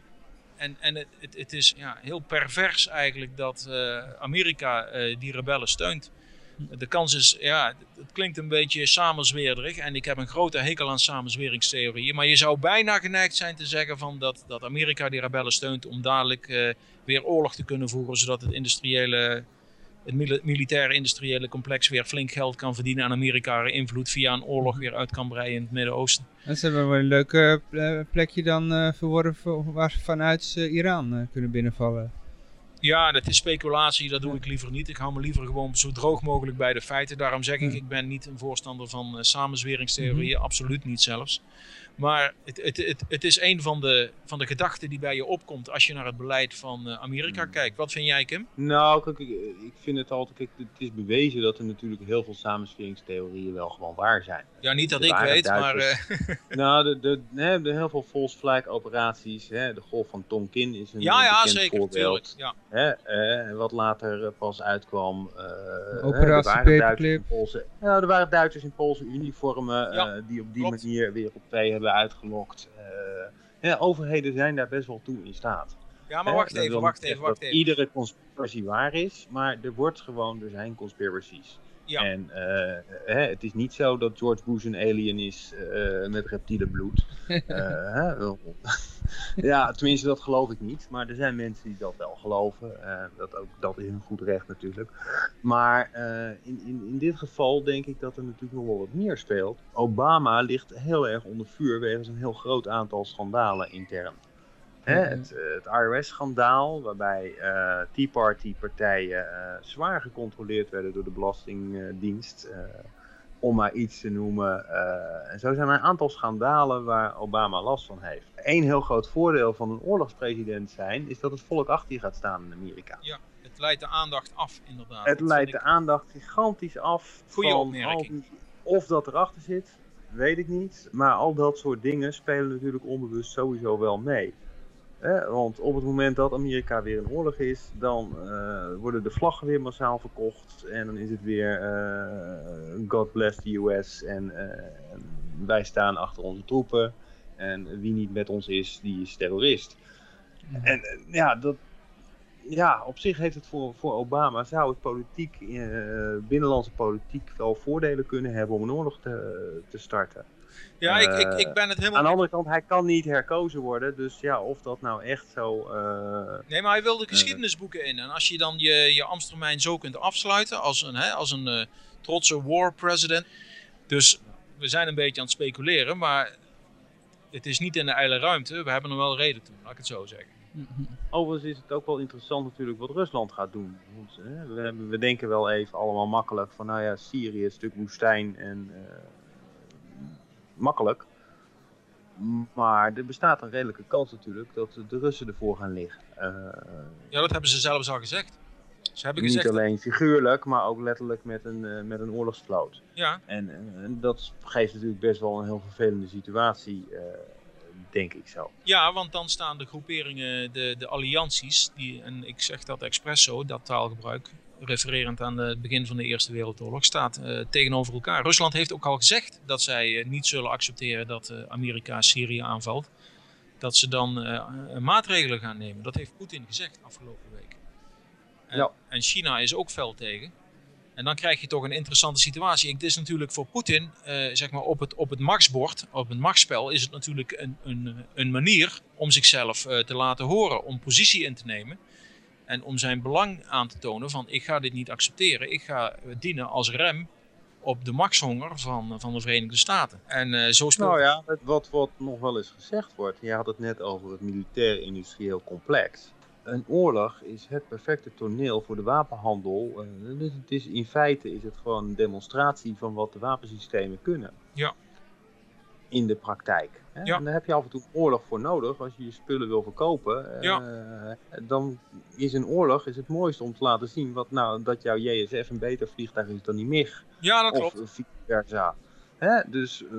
En, en het, het, het is ja, heel pervers eigenlijk dat uh, Amerika uh, die rebellen steunt. De kans is, ja, het klinkt een beetje samenzweerderig en ik heb een grote hekel aan samenzweringstheorieën. Maar je zou bijna geneigd zijn te zeggen van dat, dat Amerika die rebellen steunt om dadelijk weer oorlog te kunnen voeren, zodat het industriële het militaire industriële complex weer flink geld kan verdienen en Amerika er invloed via een oorlog weer uit kan breien in het Midden-Oosten. En ze hebben wel een leuk uh, plekje dan uh, verworven waar ze vanuit uh, Iran kunnen binnenvallen. Ja, dat is speculatie, dat doe ik liever niet. Ik hou me liever gewoon zo droog mogelijk bij de feiten. Daarom zeg ik, ik ben niet een voorstander van samenzweringstheorieën, -hmm. absoluut niet zelfs. Maar het, het, het, het is een van de, van de gedachten die bij je opkomt als je naar het beleid van uh, Amerika Hmm. kijkt. Wat vind jij, Kim? Nou, kijk, ik, ik vind het altijd, kijk, het is bewezen dat er natuurlijk heel veel samensweringstheorieën wel gewoon waar zijn. Ja, niet dat ik weet, maar... Uh, Nou, de, de, de heel veel false flag operaties, hè, de golf van Tonkin is een ja, ja, bekend zeker, voorbeeld. Ja. Hè, eh, wat later eh, pas uitkwam. eh, hè, Operatie er waren Duitsers in Poolse, ja, er waren Duitsers in Poolse uniformen eh, die op die klopt. manier weer op twee hebben uitgelokt. Eh, ja, overheden zijn daar best wel toe in staat. ja, maar Hè, wacht even, wacht even, wacht dat even. iedere conspiracy waar is, maar er wordt gewoon, er zijn conspiracies. Ja. En eh, hè, het is niet zo dat George Bush een alien is eh, met reptiele bloed. Eh, ja, tenminste, dat geloof ik niet. Maar er zijn mensen die dat wel geloven. Dat, ook, dat is een goed recht natuurlijk. Maar in, in, in dit geval denk ik dat er natuurlijk nog wel wat meer speelt. Obama ligt heel erg onder vuur wegens een heel groot aantal schandalen intern. Hè, Mhm. het, eh, het IRS-schandaal, waarbij eh Tea Party-partijen eh, zwaar gecontroleerd werden door de Belastingdienst. om maar iets te noemen. en zo zijn er een aantal schandalen waar Obama last van heeft. Eén heel groot voordeel van een oorlogspresident zijn, is dat het volk achter je gaat staan in Amerika. ja, het leidt de aandacht af, inderdaad. Het Dat leidt de aandacht gigantisch af Goeie van opmerking. die, of dat erachter zit, weet ik niet. Maar al dat soort dingen spelen natuurlijk onbewust sowieso wel mee. Want op het moment dat Amerika weer in oorlog is, dan eh, worden de vlaggen weer massaal verkocht. En dan is het weer eh, God bless the US en eh, wij staan achter onze troepen. En wie niet met ons is, die is terrorist. En eh, ja, dat, ja, op zich heeft het voor, voor Obama, zou het politiek, eh, binnenlandse politiek wel voordelen kunnen hebben om een oorlog te, te starten. Ja, ik, ik, Eh, ik ben het helemaal... Aan de andere kant, hij kan niet herkozen worden, dus ja, of dat nou echt zo... eh, Nee, maar hij wil de geschiedenisboeken in. En als je dan je, je ambtstermijn zo kunt afsluiten als een, hè, als een eh, trotse war president. Dus we zijn een beetje aan het speculeren, maar het is niet in de ijle ruimte. We hebben er wel reden toe, laat ik het zo zeggen. Overigens is het ook wel interessant natuurlijk wat Rusland gaat doen. Want, hè, we, we denken wel even allemaal makkelijk van, nou ja, Syrië, een stuk woestijn en eh, makkelijk. Maar er bestaat een redelijke kans natuurlijk dat de Russen ervoor gaan liggen. Eh, Ja, dat hebben ze zelfs al gezegd. Ze hebben Niet gezegd... dat- alleen figuurlijk, maar ook letterlijk met een, eh, met een oorlogsvloot. ja, En, eh, en dat geeft natuurlijk best wel een heel vervelende situatie, denk ik zo. Ja, want dan staan de groeperingen, de, de allianties, die, en ik zeg dat expres zo, dat taalgebruik, refererend aan het begin van de Eerste Wereldoorlog, staat eh, tegenover elkaar. Rusland heeft ook al gezegd dat zij eh, niet zullen accepteren dat eh, Amerika Syrië aanvalt. Dat ze dan maatregelen gaan nemen. Dat heeft Poetin gezegd afgelopen week. En, Ja. en China is ook fel tegen. En dan krijg je toch een interessante situatie. Het is natuurlijk voor Poetin, zeg maar op het, op het machtsbord, op het machtsspel, is het natuurlijk een, een, een manier om zichzelf te laten horen, om positie in te nemen. En om zijn belang aan te tonen van ik ga dit niet accepteren. Ik ga dienen als rem op de machtshonger van, van de Verenigde Staten. En eh, zo speelt Nou ja, wat, wat nog wel eens gezegd wordt, je had het net over het militair-industrieel complex. Een oorlog is het perfecte toneel voor de wapenhandel. Eh, dus het is, in feite is het gewoon een demonstratie van wat de wapensystemen kunnen. Ja. In de praktijk. Hè? Ja. En daar heb je af en toe oorlog voor nodig. Als je je spullen wil verkopen, eh, Ja. dan is een oorlog is het mooiste om te laten zien wat, nou, dat jouw JSF een beter vliegtuig is dan die MIG. Ja, dat Of klopt. vice versa. Hè? Dus eh,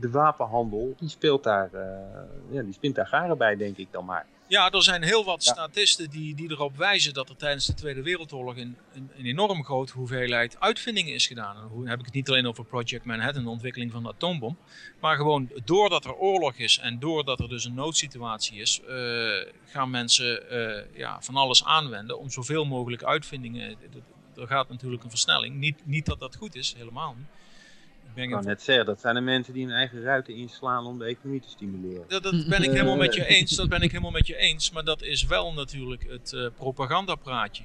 de wapenhandel, die speelt daar, eh, ja, die spint daar garen bij, denk ik dan maar. Ja, er zijn heel wat Ja. statisten die, die erop wijzen dat er tijdens de Tweede Wereldoorlog een, een, een enorm grote hoeveelheid uitvindingen is gedaan. En hoe heb ik het niet alleen over Project Manhattan, de ontwikkeling van de atoombom. Maar gewoon doordat er oorlog is en doordat er dus een noodsituatie is, eh, gaan mensen eh, ja, van alles aanwenden om zoveel mogelijk uitvindingen. Er gaat natuurlijk een versnelling. Niet, niet dat dat goed is, helemaal niet. Ik ben Ik kan net zeggen, dat zijn de mensen die hun eigen ruiten inslaan om de economie te stimuleren. Dat, dat ben ik helemaal met je eens. Dat ben ik helemaal met je eens. Maar dat is wel natuurlijk het eh, propagandapraatje.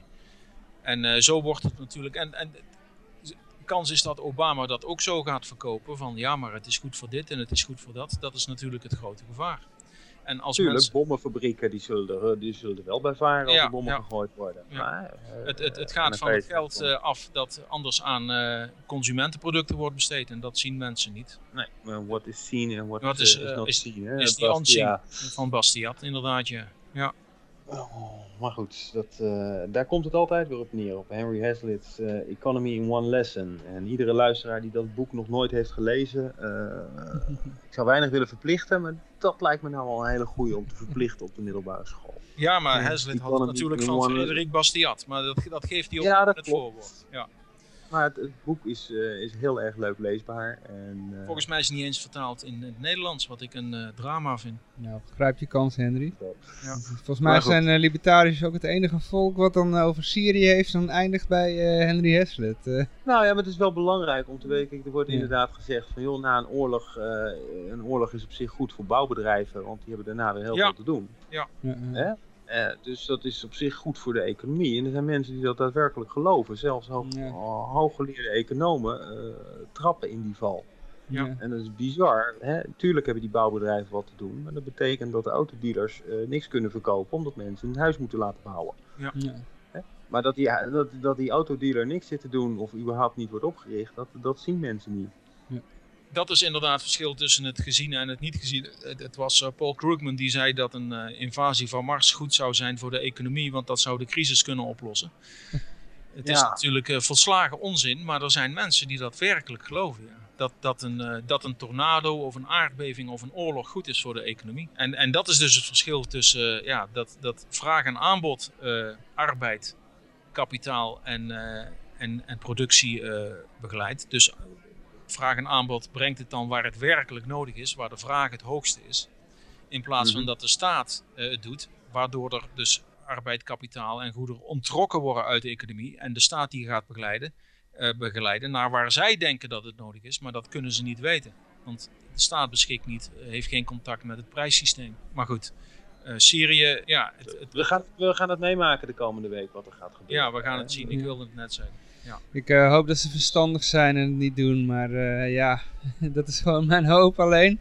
En eh, zo wordt het natuurlijk. En, en de kans is dat Obama dat ook zo gaat verkopen. Van ja, maar het is goed voor dit en het is goed voor dat. Dat is natuurlijk het grote gevaar. En als Tuurlijk, mensen, bommenfabrieken die zullen, er, die zullen er wel bij varen als Ja, er bommen ja. gegooid worden. Ja. Maar, eh, het, het, het eh, gaat en van het geld eh, af dat anders aan eh, consumentenproducten wordt besteed. En dat zien mensen niet. Nee, what is seen en what, Wat is, is, is eh, not is- seen. Hè? Is die Bastia. van Bastiat, inderdaad. Ja. ja. Oh, maar goed, dat, eh, daar komt het altijd weer op neer. Op Henry Hazlitt's eh, Economy in One Lesson. En iedere luisteraar die dat boek nog nooit heeft gelezen, eh, ik zou weinig willen verplichten, maar dat lijkt me nou wel een hele goede om te verplichten op de middelbare school. Ja, maar Hazlitt had het natuurlijk van Frederik Bastiat. Maar dat, dat geeft hij ook Ja, in dat het klopt. voorwoord. Ja. Maar het, het boek is, eh, is heel erg leuk leesbaar. En, eh, Volgens mij is het niet eens vertaald in het Nederlands, wat ik een eh, drama vind. Nou, grijp je kans, Henry. Ja. Volgens mij zijn uh, libertariërs ook het enige volk wat dan over Syrië heeft en eindigt bij eh, Henry eh. Nou ja, maar het is wel belangrijk om te weten. kijk, Er wordt Ja. inderdaad gezegd van joh, na een oorlog, eh, een oorlog is op zich goed voor bouwbedrijven, want die hebben daarna weer heel Ja. veel te doen. ja, ja. Eh, dus dat is op zich goed voor de economie. En er zijn mensen die dat daadwerkelijk geloven. Zelfs Ja. ho- hooggeleerde economen eh, trappen in die val. Ja. Ja. En dat is bizar. Hè? Tuurlijk hebben die bouwbedrijven wat te doen. Maar dat betekent dat de autodealers eh, niks kunnen verkopen omdat mensen een huis moeten laten bouwen. Ja. Maar dat die, dat, dat die autodealer niks zit te doen of überhaupt niet wordt opgericht, dat, dat zien mensen niet. Dat is inderdaad het verschil tussen het geziene en het niet geziene. Het, was eh, Paul Krugman die zei dat een eh, invasie van Mars goed zou zijn voor de economie, want dat zou de crisis kunnen oplossen. Het is natuurlijk eh, volslagen onzin, maar er zijn mensen die dat werkelijk geloven. Ja. Dat, dat, een, dat een tornado of een aardbeving of een oorlog goed is voor de economie. En, en dat is dus het verschil tussen ja, dat, dat vraag en aanbod, arbeid, kapitaal en, en, en productie begeleidt. Dus vraag en aanbod brengt het dan waar het werkelijk nodig is, waar de vraag het hoogste is. In plaats van Mhm. dat de staat eh, het doet, waardoor er dus arbeid, kapitaal en goederen ontrokken worden uit de economie. En de staat die gaat begeleiden, eh, begeleiden naar waar zij denken dat het nodig is, maar dat kunnen ze niet weten. Want de staat beschikt niet, eh, heeft geen contact met het prijssysteem. Maar goed, Syrië, ja, het, het- We gaan, we gaan het meemaken de komende week wat er gaat gebeuren. ja, we gaan het zien. Ik wilde het net zeggen. Ik eh, hoop dat ze verstandig zijn en het niet doen, maar eh, ja, dat is gewoon mijn hoop alleen.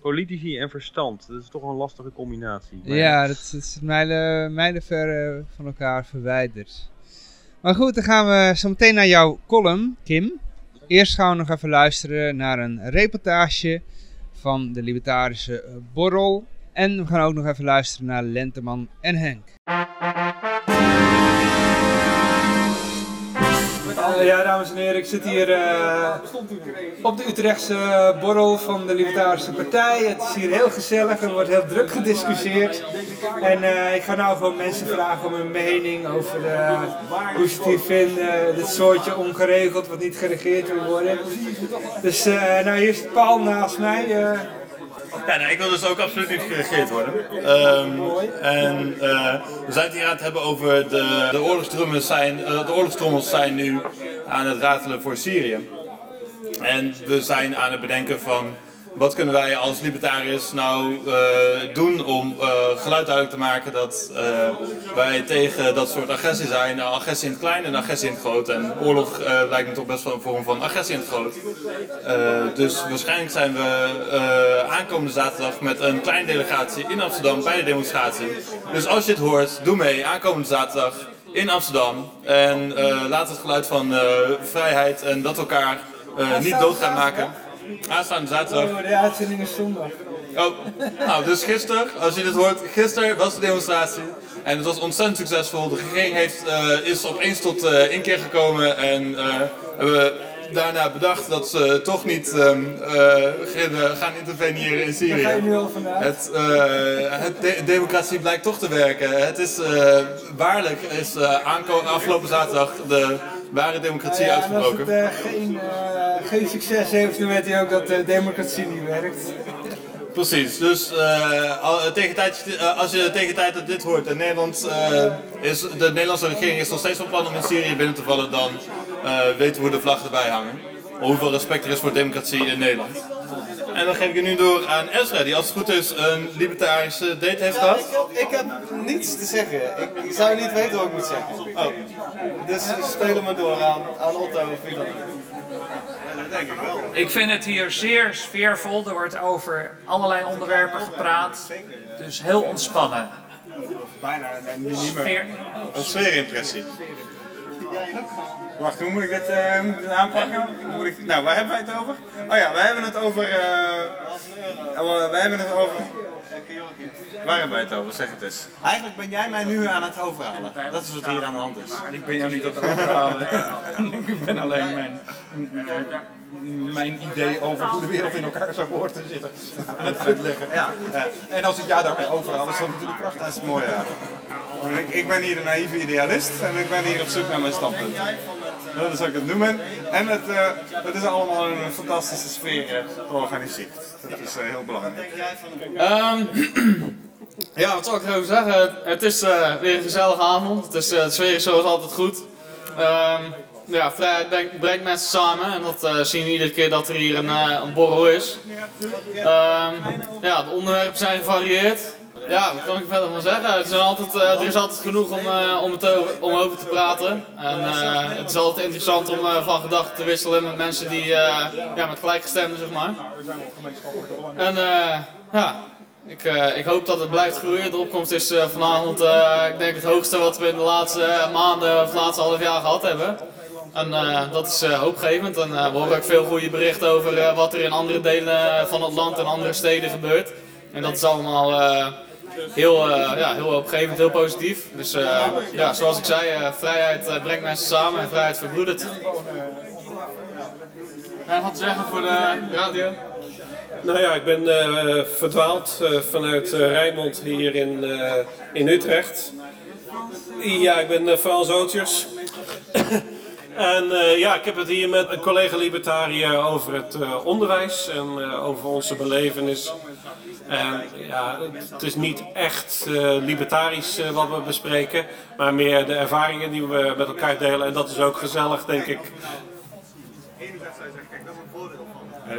Politici en verstand, dat is toch een lastige combinatie. Maar Ja, dat, is mijlen, mijlenver eh, van elkaar verwijderd. Maar goed, dan gaan we zo meteen naar jouw column, Kim. Eerst gaan we nog even luisteren naar een reportage van de Libertarische Borrel. En we gaan ook nog even luisteren naar Lenteman en Henk. Ja, dames en heren, ik zit hier uh, op de Utrechtse borrel van de Libertarische Partij. Het is hier heel gezellig, er wordt heel druk gediscussieerd. En uh, ik ga nou gewoon mensen vragen om hun mening over hoe ze het hier vinden. Dit soortje ongeregeld, wat niet geregeerd wil worden. Dus nou, hier is Paul naast mij. Ja, nee, ik wil dus ook absoluut niet geregeerd worden. Um, en uh, we zijn het hier aan het hebben over de, de oorlogstrommels zijn, uh, de oorlogstrommels zijn nu aan het ratelen voor Syrië. En we zijn aan het bedenken van wat kunnen wij als libertariërs nou uh, doen om uh, geluid duidelijk te maken dat uh, wij tegen dat soort agressie zijn. Nou, agressie in het klein en agressie in het groot. En oorlog lijkt me toch best wel een vorm van agressie in het groot. dus waarschijnlijk zijn we aankomende zaterdag met een kleine delegatie in Amsterdam bij de demonstratie. Dus als je het hoort, doe mee aankomende zaterdag in Amsterdam. En laat het geluid van vrijheid en dat elkaar niet dood gaan maken. Aanstaande zaterdag. Oh, de uitzending is zondag. Oh, nou, dus gisteren, als je dit hoort, gisteren was de demonstratie. En het was ontzettend succesvol. De regering heeft, uh, is opeens tot uh, inkeer gekomen en uh, hebben daarna bedacht dat ze toch niet um, gaan interveneren in Syrië. Daar ga je nu al vanuit. Het, het de democratie blijkt toch te werken. Het is waarlijk, is afgelopen zaterdag de ware democratie ja, uitgebroken. En als het geen, geen succes heeft, dan weet hij ook dat de democratie niet werkt. Precies, dus uh, tegen tijd, uh, als je tegen tijd dat dit hoort en Nederland, uh, is, de Nederlandse regering is nog steeds van plan om in Syrië binnen te vallen, dan weten we hoe de vlag erbij hangen. Hoeveel respect er is voor democratie in Nederland. En dan geef ik het nu door aan Ezra, die als het goed is een libertarische date heeft gehad. Ik heb, ik heb niets te zeggen. Ik, zou niet weten wat ik moet zeggen. Oh. Dus spelen me door aan, aan Otto of wie dan ik vind het hier zeer sfeervol. Er wordt over allerlei onderwerpen gepraat. Dus heel ontspannen. Bijna een Sfeer... Een sfeerimpressie. Wacht, hoe moet ik dit, uh, moet ik dit aanpakken? Moet ik... Nou, waar hebben wij het over? Oh ja, wij hebben het over... Uh... wij hebben het over... Waar hebben wij het over? Zeg het eens. Eigenlijk ben jij mij nu aan het overhalen. Dat is wat hier aan de hand is. Ik ben jou niet aan het overhalen. ik ben alleen mijn, mijn idee over hoe de wereld in elkaar zou te zitten aan het uitleggen. Ja. En als ik jou daarmee overhaal, is dat natuurlijk prachtig. Dat is mooi, ja. Ik, ik ben hier de naïeve idealist en ik ben hier op zoek naar mijn standpunt. Dat zou ik het noemen. En het, uh, het is allemaal een fantastische sfeer uh, georganiseerd. Dat is uh, heel belangrijk. Um, ja, wat zal ik erover zeggen? Het is weer een gezellige avond. Het is, de sfeer is zoals altijd goed. Um, ja, vrijheid brengt mensen samen en dat zien we iedere keer dat er hier een, een borrel is. Um, ja, de onderwerpen zijn gevarieerd. Ja, wat kan ik verder van zeggen? Is altijd, uh, er is altijd genoeg om, uh, om, het over, om over te praten. En het is altijd interessant om van gedachten te wisselen met mensen die ja, met gelijkgestemden, zeg maar. En ja, ik, ik hoop dat het blijft groeien. De opkomst is vanavond, ik denk, het hoogste wat we in de laatste maanden of het laatste half jaar gehad hebben. En dat is hoopgevend. En we horen ook veel goede berichten over wat er in andere delen van het land en andere steden gebeurt. En dat is allemaal heel, uh, ja, heel opgevend, heel positief. Dus uh, ja, zoals ik zei, uh, vrijheid brengt mensen samen en vrijheid verbroedert. Ja, wat te zeggen voor de radio? Nou ja, ik ben verdwaald vanuit Rijnmond hier in, in Utrecht. Ja, ik ben Frans Ootjers. En uh, ja, ik heb het hier met een collega libertariër over het uh, onderwijs en uh, over onze belevenis. Ja, het is niet echt libertarisch wat we bespreken, maar meer de ervaringen die we met elkaar delen. En dat is ook gezellig, denk ik.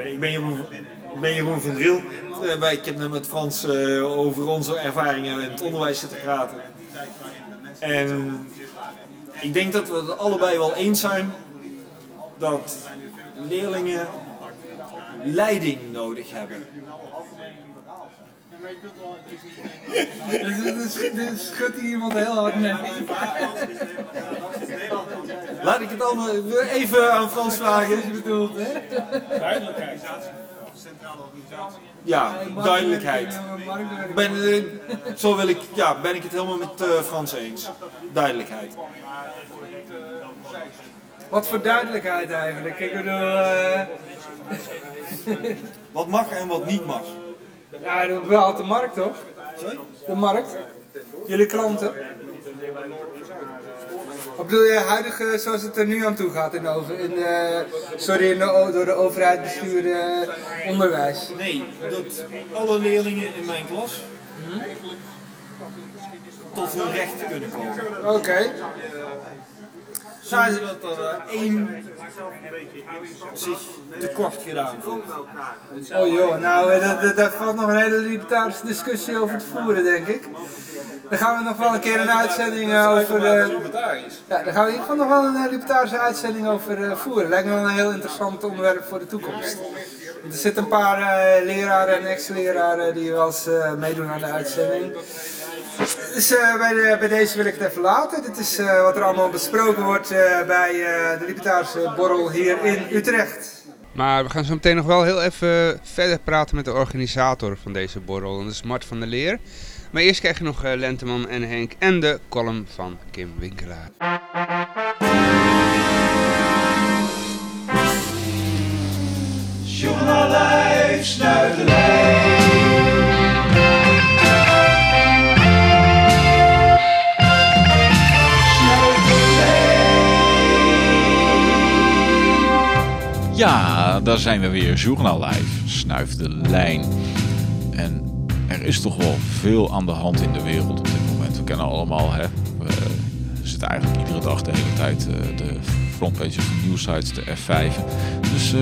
Ik ben Jeroen, ik ben Jeroen van Driel. Ik heb met Frans over onze ervaringen in het onderwijs zitten praten. En ik denk dat we het allebei wel eens zijn dat leerlingen leiding nodig hebben. Dit schudt hier iemand heel hard mee. Laat ik het allemaal even aan Frans vragen. je bedoelt, hè? Duidelijkheid. Ja, duidelijkheid. Ben, zo wil ik, ja, ben ik het helemaal met uh, Frans eens. Duidelijkheid. Wat voor duidelijkheid eigenlijk. Ik bedoel... eh, Wat mag en wat niet mag. Ja, dat bepaalt de markt toch? De markt. Jullie klanten. Wat bedoel je, huidig eh, zoals het er nu aan toe gaat in de, over, in sorry, in de, door de overheid bestuurde onderwijs? Nee, dat alle leerlingen in mijn klas tot hun recht kunnen komen. Oké. Zonder dat er eh, één zich tekort gedaan. Oh joh, nou eh, daar valt nog een hele libertarische discussie over te voeren denk ik. Dan gaan we nog wel een keer een uitzending eh, over... eh, ja, daar gaan we in ieder geval nog wel een libertarische uitzending over voeren. Lijkt me wel een heel interessant onderwerp voor de toekomst. Er zitten een paar eh, leraren en ex-leraren die wel eens eh, meedoen aan de uitzending. Dus eh, bij, de- bij deze wil ik het even laten. Dit is wat er allemaal besproken wordt bij de Libertarische Borrel hier in Utrecht. Maar we gaan zo meteen nog wel heel even verder praten met de organisator van deze borrel. En dat is Mart van der Leer. Maar eerst krijg je nog Lenteman en Henk en de column van Kim Winkelaar. Journalij, snuiterij. Ja, daar zijn we weer. Journaal Live, snuif de lijn. En er is toch wel veel aan de hand in de wereld op dit moment. We kennen allemaal, hè. We zitten eigenlijk iedere dag de hele tijd eh, de frontpages van nieuwsites, de F5. Dus eh,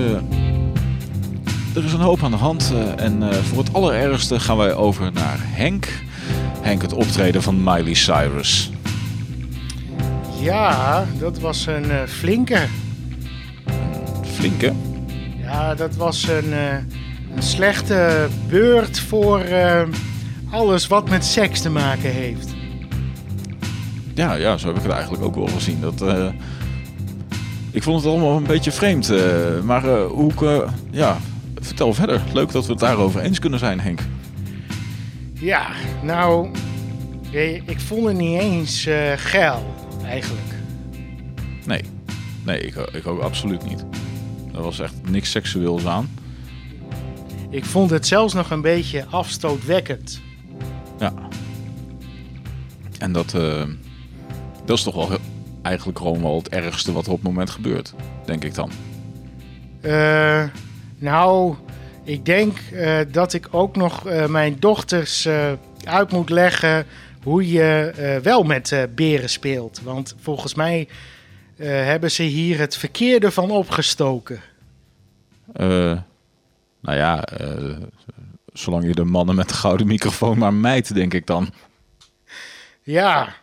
er is een hoop aan de hand. eh, en eh, voor het allerergste gaan wij over naar Henk. Henk, het optreden van Miley Cyrus. Ja, dat was een eh, flinke. Flinke. Ja, dat was een, een slechte beurt voor alles wat met seks te maken heeft. Ja, ja, zo heb ik het eigenlijk ook wel gezien. Dat, ik vond het allemaal een beetje vreemd. maar hoe, ik, ja, vertel verder. Leuk dat we het daarover eens kunnen zijn, Henk. Ja, nou, ik vond het niet eens eh geil, eigenlijk. Nee, nee ik, ik ook absoluut niet. Er was echt niks seksueels aan. Ik vond het zelfs nog een beetje afstootwekkend. Ja. En dat, eh, dat is toch wel eigenlijk gewoon wel het ergste wat er op het moment gebeurt, denk ik dan. Eh, nou, ik denk eh, dat ik ook nog eh, mijn dochters eh, uit moet leggen hoe je wel met beren speelt. Want volgens mij hebben ze hier het verkeerde van opgestoken. Nou ja, zolang je de mannen met de gouden microfoon maar mijt, denk ik dan. Ja,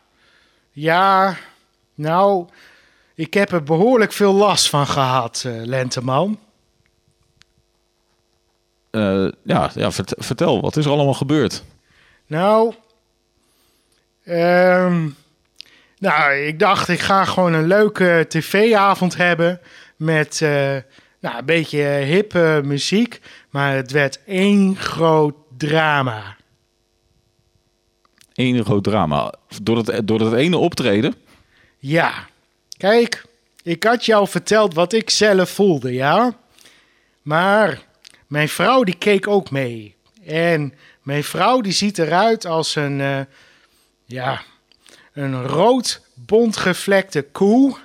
ja, nou, ik heb er behoorlijk veel last van gehad, eh, Lenteman. Eh, ja, ja vert- vertel, wat is er allemaal gebeurd? Nou, ehm, nou, ik dacht ik ga gewoon een leuke tv-avond hebben met eh, nou, een beetje hippe muziek, maar het werd één groot drama. Eén groot drama. Door dat, door dat ene optreden? Ja, kijk, ik had jou verteld wat ik zelf voelde, ja? Maar mijn vrouw die keek ook mee. En mijn vrouw die ziet eruit als een, eh, ja, een rood bontgevlekte koe.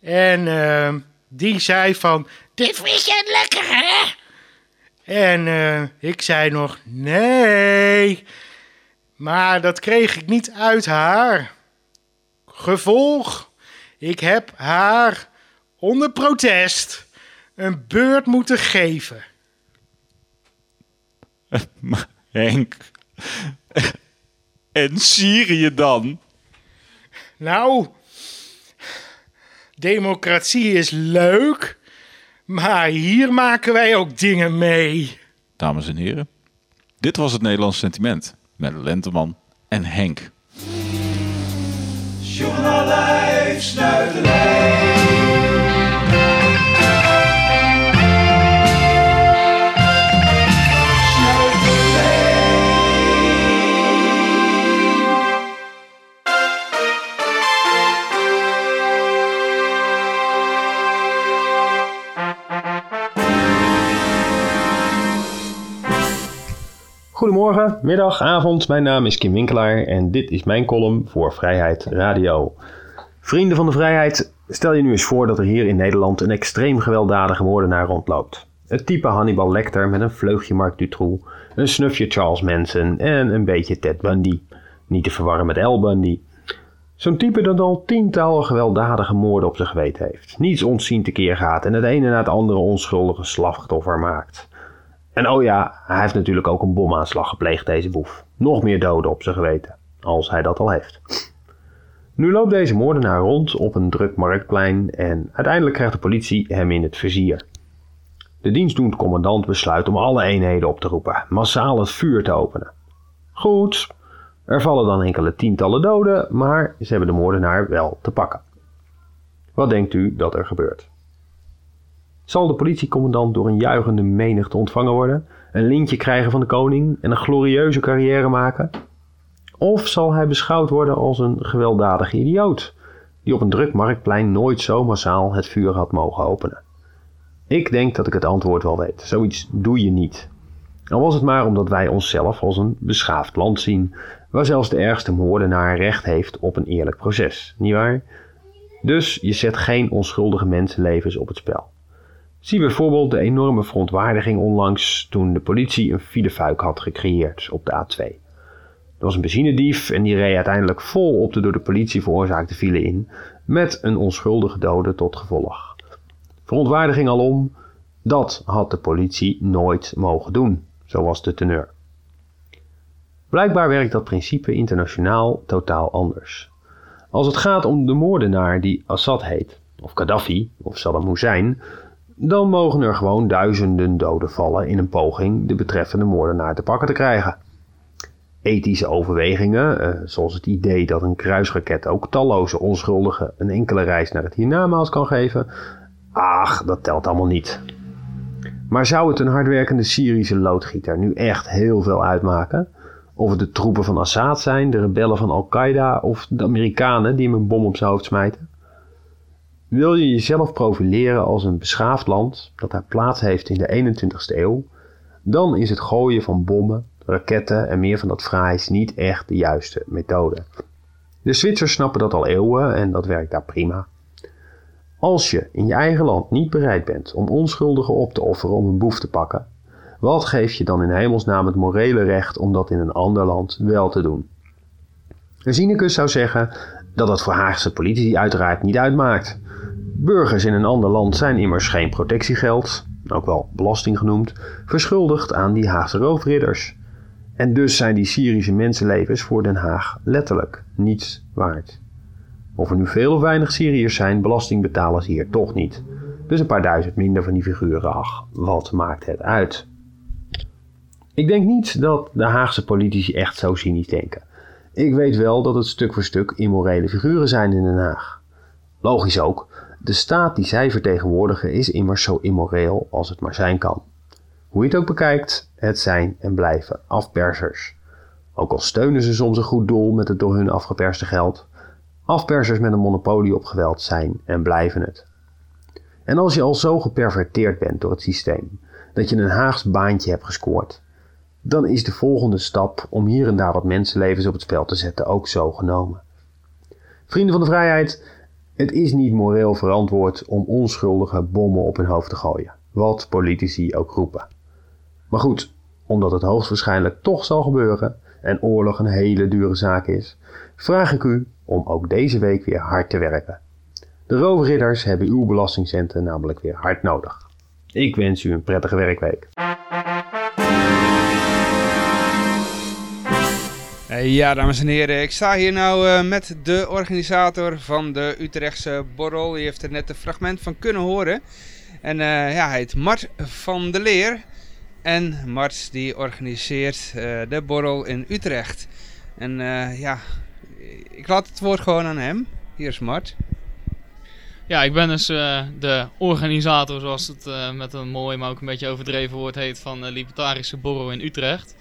En eh, die zei van, dit weekend lekker hè? En eh, ik zei nog, nee. Maar dat kreeg ik niet uit haar. Gevolg, ik heb haar onder protest een beurt moeten geven. Maar Henk. en Syrië dan? Nou, democratie is leuk, maar hier maken wij ook dingen mee. Dames en heren, dit was het Nederlands sentiment met Lenteman en Henk. Journalij, snuiterij. Goedemorgen, middag, avond. Mijn naam is Kim Winkelaar en dit is mijn column voor Vrijheid Radio. Vrienden van de vrijheid, stel je nu eens voor dat er hier in Nederland een extreem gewelddadige moordenaar rondloopt. Het type Hannibal Lecter met een vleugje Mark Dutroux, een snufje Charles Manson en een beetje Ted Bundy. Niet te verwarren met Al Bundy. Zo'n type dat al tientallen gewelddadige moorden op zijn geweten heeft. Niets ontzien tekeer gaat en het ene na het andere onschuldige slachtoffer maakt. En oh ja, hij heeft natuurlijk ook een bomaanslag gepleegd, deze boef. Nog meer doden op zijn geweten, als hij dat al heeft. Nu loopt deze moordenaar rond op een druk marktplein en uiteindelijk krijgt de politie hem in het vizier. De dienstdoend commandant besluit om alle eenheden op te roepen, massaal het vuur te openen. Goed, er vallen dan enkele tientallen doden, maar ze hebben de moordenaar wel te pakken. Wat denkt u dat er gebeurt? Zal de politiecommandant door een juichende menigte ontvangen worden, een lintje krijgen van de koning en een glorieuze carrière maken? Of zal hij beschouwd worden als een gewelddadige idioot, die op een druk marktplein nooit zo massaal het vuur had mogen openen? Ik denk dat ik het antwoord wel weet. Zoiets doe je niet. Al was het maar omdat wij onszelf als een beschaafd land zien, waar zelfs de ergste moordenaar recht heeft op een eerlijk proces, nietwaar? Dus je zet geen onschuldige mensenlevens op het spel. Zie bijvoorbeeld de enorme verontwaardiging onlangs toen de politie een filefuik had gecreëerd op de A2. Er was een benzinedief en die reed uiteindelijk vol op de door de politie veroorzaakte file in, met een onschuldige dode tot gevolg. Verontwaardiging alom, dat had de politie nooit mogen doen, zo was de teneur. Blijkbaar werkt dat principe internationaal totaal anders. Als het gaat om de moordenaar die Assad heet, of Gaddafi, of Saddam Hussein, dan mogen er gewoon duizenden doden vallen in een poging de betreffende moordenaar te pakken te krijgen. Ethische overwegingen, eh, zoals het idee dat een kruisraket ook talloze onschuldigen een enkele reis naar het hiernamaals kan geven, ach, dat telt allemaal niet. Maar zou het een hardwerkende Syrische loodgieter nu echt heel veel uitmaken? Of het de troepen van Assad zijn, de rebellen van Al-Qaeda of de Amerikanen die hem een bom op zijn hoofd smijten? Wil je jezelf profileren als een beschaafd land dat haar plaats heeft in de 21ste eeuw, dan is het gooien van bommen, raketten en meer van dat fraais niet echt de juiste methode. De Zwitsers snappen dat al eeuwen en dat werkt daar prima. Als je in je eigen land niet bereid bent om onschuldigen op te offeren om een boef te pakken, wat geeft je dan in hemelsnaam het morele recht om dat in een ander land wel te doen? Een cynicus zou zeggen dat dat voor Haagse politici uiteraard niet uitmaakt. Burgers in een ander land zijn immers geen protectiegeld, ook wel belasting genoemd, verschuldigd aan die Haagse roofridders. En dus zijn die Syrische mensenlevens voor Den Haag letterlijk niets waard. Of er nu veel of weinig Syriërs zijn, belasting betalen ze hier toch niet. Dus een paar duizend minder van die figuren, ach, wat maakt het uit? Ik denk niet dat de Haagse politici echt zo cynisch denken. Ik weet wel dat het stuk voor stuk immorele figuren zijn in Den Haag. Logisch ook, de staat die zij vertegenwoordigen is immers zo immoreel als het maar zijn kan. Hoe je het ook bekijkt, het zijn en blijven afpersers. Ook al steunen ze soms een goed doel met het door hun afgeperste geld, afpersers met een monopolie op geweld zijn en blijven het. En als je al zo geperverteerd bent door het systeem dat je een Haags baantje hebt gescoord, dan is de volgende stap om hier en daar wat mensenlevens op het spel te zetten ook zo genomen. Vrienden van de vrijheid, het is niet moreel verantwoord om onschuldige bommen op hun hoofd te gooien, wat politici ook roepen. Maar goed, omdat het hoogstwaarschijnlijk toch zal gebeuren en oorlog een hele dure zaak is, vraag ik u om ook deze week weer hard te werken. De roofridders hebben uw belastingcenten namelijk weer hard nodig. Ik wens u een prettige werkweek. Ja, dames en heren, ik sta hier nou eh, met de organisator van de Utrechtse borrel. Je heeft er net een fragment van kunnen horen. En eh, ja, hij heet Mart van der Leer. En Mart die organiseert eh, de borrel in Utrecht. En ja, ik laat het woord gewoon aan hem. Hier is Mart. Ja, ik ben dus de organisator, zoals het met een mooi, maar ook een beetje overdreven woord heet, van de Libertarische Borrel in Utrecht.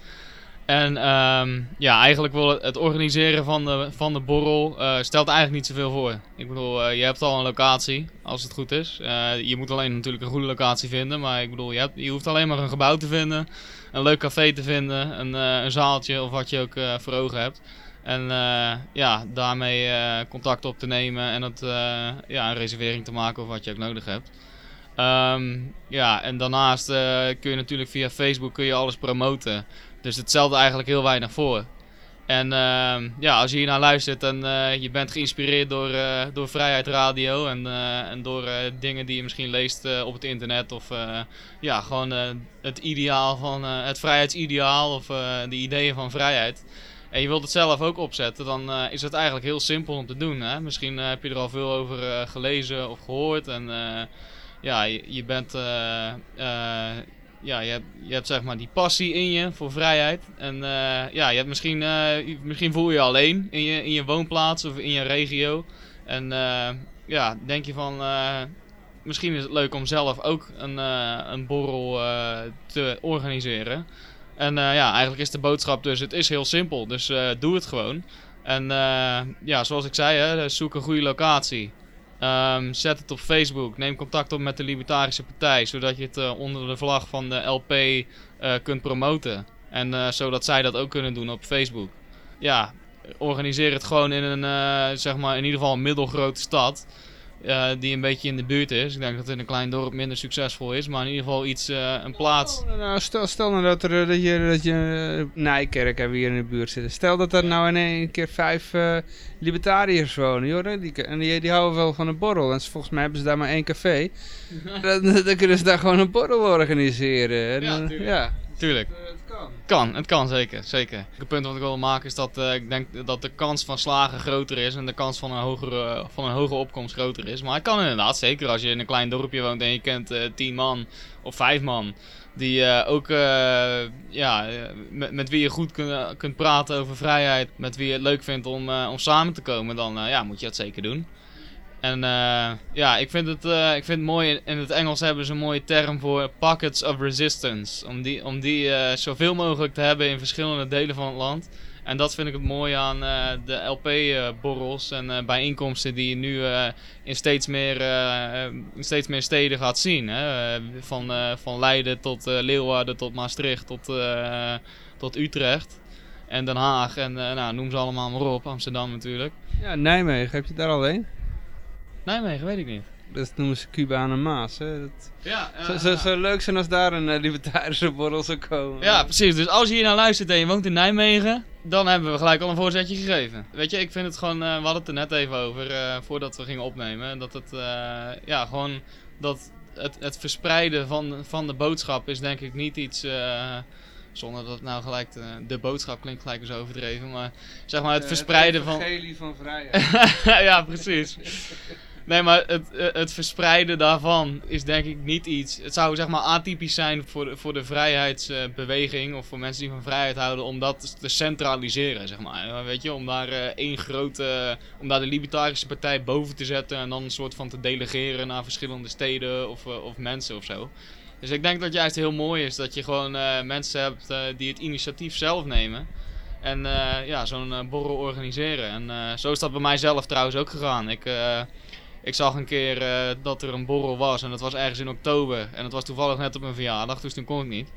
En ehm, ja, eigenlijk wil het, organiseren van de, van de borrel eh, stelt eigenlijk niet zoveel voor. Ik bedoel, eh, je hebt al een locatie, als het goed is. Eh, je moet alleen natuurlijk een goede locatie vinden. Maar ik bedoel, je, hebt, je hoeft alleen maar een gebouw te vinden. Een leuk café te vinden. Een, een zaaltje of wat je ook voor ogen hebt. En ja, daarmee contact op te nemen en het, ja, een reservering te maken of wat je ook nodig hebt. Ehm, ja, en daarnaast kun je natuurlijk via Facebook kun je alles promoten. Dus het stelt eigenlijk heel weinig voor. En ehm, ja, als je hier naar luistert en eh, je bent geïnspireerd door, eh, door Vrijheid Radio en, eh, en door dingen die je misschien leest op het internet of ja, gewoon het ideaal van het vrijheidsideaal of de ideeën van vrijheid. En je wilt het zelf ook opzetten, dan is het eigenlijk heel simpel om te doen. Hè? Misschien heb je er al veel over gelezen of gehoord en ja, je, je bent ja, je hebt, je hebt zeg maar die passie in je voor vrijheid. En eh, ja, je hebt misschien, eh, misschien voel je je alleen in je, in je woonplaats of in je regio. En eh, ja, denk je van, misschien is het leuk om zelf ook een, een borrel te organiseren. En ja, eigenlijk is de boodschap dus, het is heel simpel, dus doe het gewoon. En ja, zoals ik zei, hè, zoek een goede locatie. Ehm, zet het op Facebook. Neem contact op met de Libertarische Partij, zodat je het eh, onder de vlag van de LP eh, kunt promoten. En eh, zodat zij dat ook kunnen doen op Facebook. Ja, organiseer het gewoon in een, zeg maar, in ieder geval een middelgrote stad. Eh, die een beetje in de buurt is. Ik denk dat het in een klein dorp minder succesvol is, maar in ieder geval iets, eh, een plaats. Nou, stel, stel nou dat, er, eh, dat je, dat je Nijkerk hebben we hier in de buurt zitten. Stel dat er nou in één keer vijf libertariërs wonen, joh. Die, en die, die houden wel van een borrel. En volgens mij hebben ze daar maar één café. dan, dan kunnen ze daar gewoon een borrel organiseren. En, Ja, tuurlijk. ja. Tuurlijk. Kan, het kan zeker, zeker. Het punt wat ik wil maken is dat eh, ik denk dat de kans van slagen groter is en de kans van een hogere, van een hoge opkomst groter is. Maar het kan inderdaad, zeker als je in een klein dorpje woont en je kent eh, tien man of vijf man. Die eh, ook, eh, ja, eh, met, met wie je goed kun- kunt praten over vrijheid. Met wie je het leuk vindt om, eh, om samen te komen. Dan eh, ja, moet je dat zeker doen. En eh, ja, ik vind, het, eh, ik vind het mooi. In het Engels hebben ze een mooie term voor pockets of resistance. Om die, om die eh, zoveel mogelijk te hebben in verschillende delen van het land. En dat vind ik het mooie aan de LP-borrels en bijeenkomsten die je nu in, steeds meer, steeds meer steden gaat zien. Hè? Van, van Leiden tot Leeuwarden tot Maastricht tot, tot Utrecht. En Den Haag en nou, noem ze allemaal maar op. Amsterdam natuurlijk. ja, Nijmegen, heb je daar al een? Nijmegen, weet ik niet. Dat noemen ze Cuba en Maas. Hè? Dat Ja, zou zou- leuk zijn als daar een eh, libertarische borrel zou komen. Ja, precies. Dus als je hier naar luistert en je woont in Nijmegen, dan hebben we gelijk al een voorzetje gegeven. Weet je, ik vind het gewoon, eh, we hadden het er net even over, eh, voordat we gingen opnemen, dat het, ja, gewoon, dat het, het verspreiden van, van de boodschap is denk ik niet iets, zonder dat het nou gelijk, de, de boodschap klinkt gelijk zo overdreven, maar zeg maar het verspreiden van... evangelie van vrijheid. ja, precies. Nee, maar het, eh, het verspreiden daarvan is denk ik niet iets. Het zou zeg maar atypisch zijn voor de, voor de vrijheidsbeweging of voor mensen die van vrijheid houden om dat te centraliseren, zeg maar. Eh, Weet je, om daar eh, één grote. om daar de Libertarische Partij boven te zetten en dan een soort van te delegeren naar verschillende steden of, of mensen of zo. Dus ik denk dat juist heel mooi is dat je gewoon mensen hebt die het initiatief zelf nemen. En ja, zo'n borrel organiseren. En zo is dat bij mij zelf trouwens ook gegaan. Ik, ik zag een keer eh, dat er een borrel was en dat was ergens in oktober. En dat was toevallig net op mijn verjaardag, dus toen kon ik niet.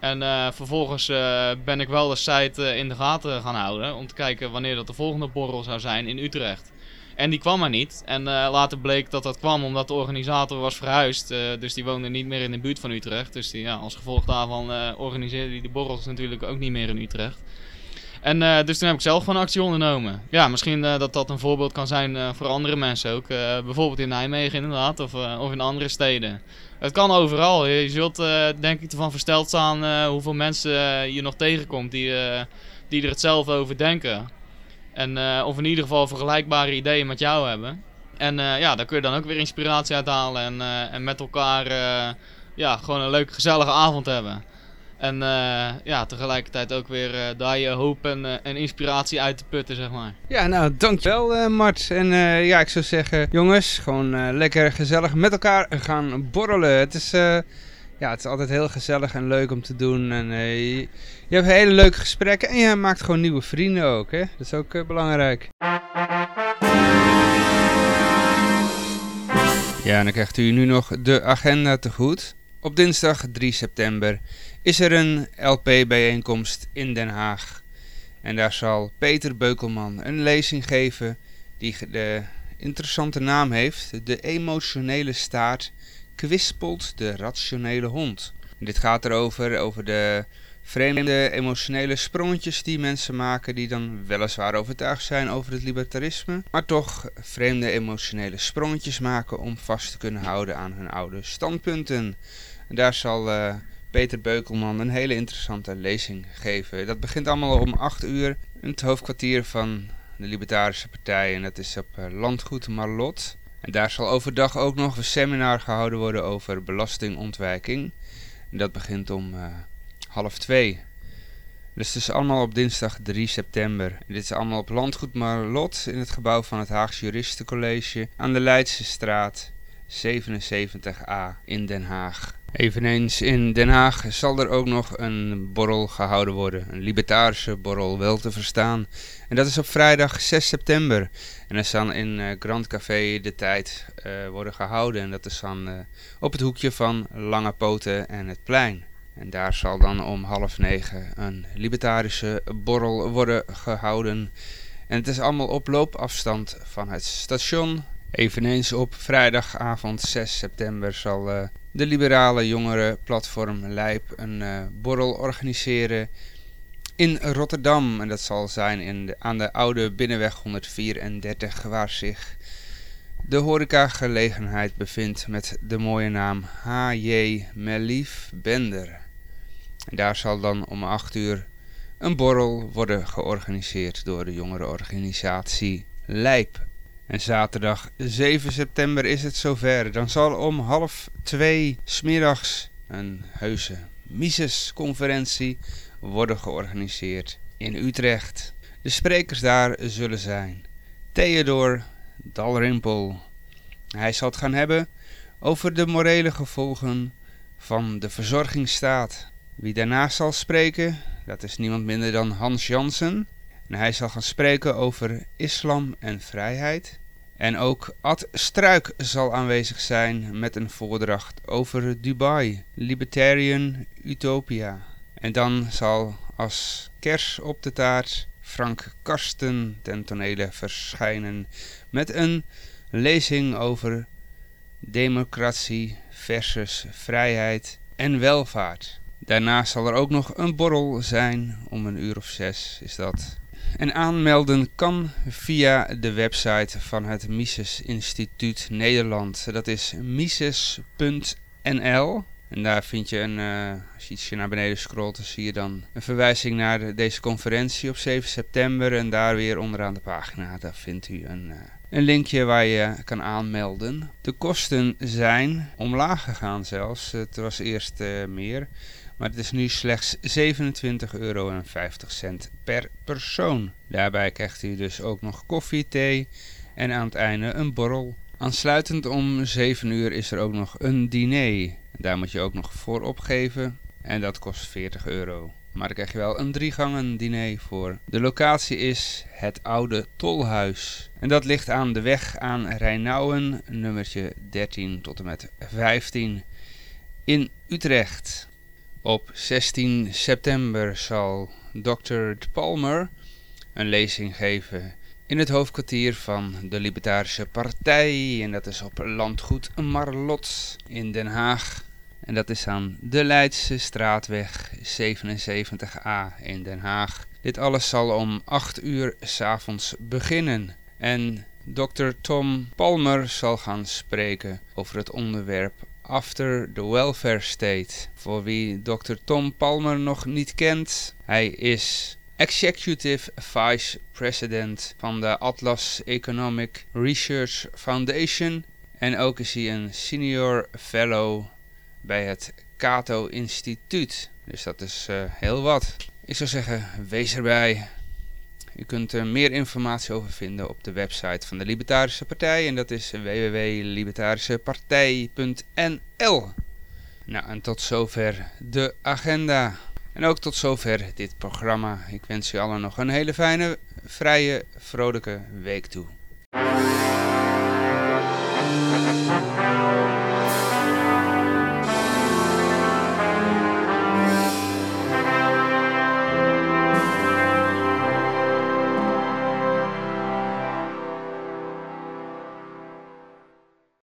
En eh, vervolgens eh, ben ik wel de site in de gaten gaan houden om te kijken wanneer dat de volgende borrel zou zijn in Utrecht. En die kwam er niet. En later bleek dat dat kwam omdat de organisator was verhuisd. dus die woonde niet meer in de buurt van Utrecht. Dus ja, als gevolg daarvan organiseerde hij de borrels natuurlijk ook niet meer in Utrecht. En eh, dus toen heb ik zelf gewoon actie ondernomen. Ja, misschien eh, dat dat een voorbeeld kan zijn eh, voor andere mensen ook. Bijvoorbeeld in Nijmegen inderdaad, of, of in andere steden. Het kan overal. Je zult denk ik ervan versteld staan hoeveel mensen je nog tegenkomt die, die er hetzelfde over denken. En, of in ieder geval vergelijkbare ideeën met jou hebben. En ja, daar kun je dan ook weer inspiratie uit halen. En, en met elkaar ja, gewoon een leuke, gezellige avond hebben. En eh, ja, tegelijkertijd ook weer eh, daar je hoop en, eh, en inspiratie uit te putten, zeg maar. Ja, nou, dankjewel Mart. En ja, ik zou zeggen, jongens, gewoon lekker gezellig met elkaar gaan borrelen. Het is, ja, het is altijd heel gezellig en leuk om te doen. En je, je hebt hele leuke gesprekken en je maakt gewoon nieuwe vrienden ook. Hè? Dat is ook belangrijk. Ja, en dan krijgt u nu nog de agenda te goed. Op dinsdag 3 september is er een LP-bijeenkomst in Den Haag. En daar zal Peter Beukelman een lezing geven die de interessante naam heeft. De emotionele staart kwispelt de rationele hond. Dit gaat erover, over de vreemde emotionele sprongetjes die mensen maken die dan weliswaar overtuigd zijn over het libertarisme, maar toch vreemde emotionele sprongetjes maken om vast te kunnen houden aan hun oude standpunten. En daar zal uh, Peter Beukelman een hele interessante lezing geven. Dat begint allemaal om 8 uur in het hoofdkwartier van de Libertarische Partij en dat is op uh, Landgoed Marlot. En daar zal overdag ook nog een seminar gehouden worden over belastingontwijking. Dat begint om uh, half twee. Dus het is allemaal op dinsdag 3 september. Dit is allemaal op Landgoed Marlot in het gebouw van het Haagse Juristencollege aan de Leidse straat 77a in Den Haag. Eveneens in Den Haag zal er ook nog een borrel gehouden worden. Een libertarische borrel, wel te verstaan. En dat is op vrijdag 6 september. En dat zal in uh, Grand Café de tijd uh, worden gehouden. En dat is dan uh, op het hoekje van Lange Poten en het plein. En daar zal dan om half negen een libertarische borrel worden gehouden. En het is allemaal op loopafstand van het station. Eveneens op vrijdagavond 6 september zal uh, de liberale jongerenplatform Lijp een uh, borrel organiseren in Rotterdam. En dat zal zijn in aan de oude binnenweg 134 waar zich de horecagelegenheid bevindt met de mooie naam H.J. Melief Bender. En daar zal dan om 8 uur een borrel worden georganiseerd door de jongerenorganisatie Lijp. En zaterdag 7 september is het zover. Dan zal om half twee smiddags een heuse Mises-conferentie worden georganiseerd in Utrecht. De sprekers daar zullen zijn Theodor Dalrymple. Hij zal het gaan hebben over de morele gevolgen van de verzorgingsstaat. Wie daarnaast zal spreken, dat is niemand minder dan Hans Jansen. En hij zal gaan spreken over islam en vrijheid. En ook Ad Struik zal aanwezig zijn met een voordracht over Dubai, Libertarian Utopia. En dan zal als kers op de taart Frank Karsten ten tonele verschijnen met een lezing over democratie versus vrijheid en welvaart. Daarna zal er ook nog een borrel zijn, om een uur of zes is dat. En aanmelden kan via de website van het Mises Instituut Nederland. Dat is mises.nl. En daar vind je een, uh, als je ietsje naar beneden scrolt, dan zie je dan een verwijzing naar de, deze conferentie op 7 september. En daar weer onderaan de pagina, daar vindt u een, uh, een linkje waar je kan aanmelden. De kosten zijn omlaag gegaan zelfs. Het was eerst uh, meer. Maar het is nu slechts 27,50 euro per persoon. Daarbij krijgt u dus ook nog koffie, thee en aan het einde een borrel. Aansluitend om 7 uur is er ook nog een diner. Daar moet je ook nog voor opgeven en dat kost 40 euro. Maar dan krijg je wel een drie gangen diner voor. De locatie is het Oude Tolhuis. En dat ligt aan de weg aan Rijnauwen, nummertje 13 tot en met 15 in Utrecht. Op 16 september zal Dr. Palmer een lezing geven in het hoofdkwartier van de Libertarische Partij. En dat is op landgoed Marlot in Den Haag. En dat is aan de Leidse straatweg 77a in Den Haag. Dit alles zal om 8 uur s'avonds beginnen. En Dr. Tom Palmer zal gaan spreken over het onderwerp After the Welfare State. Voor wie Dr. Tom Palmer nog niet kent, hij is Executive Vice President van de Atlas Economic Research Foundation. En ook is hij een Senior Fellow bij het Cato Instituut. Dus dat is uh, heel wat. Ik zou zeggen, wees erbij. U kunt er meer informatie over vinden op de website van de Libertarische Partij en dat is www.libertarischepartij.nl. Nou, en tot zover de agenda. En ook tot zover dit programma. Ik wens u allen nog een hele fijne, vrije, vrolijke week toe.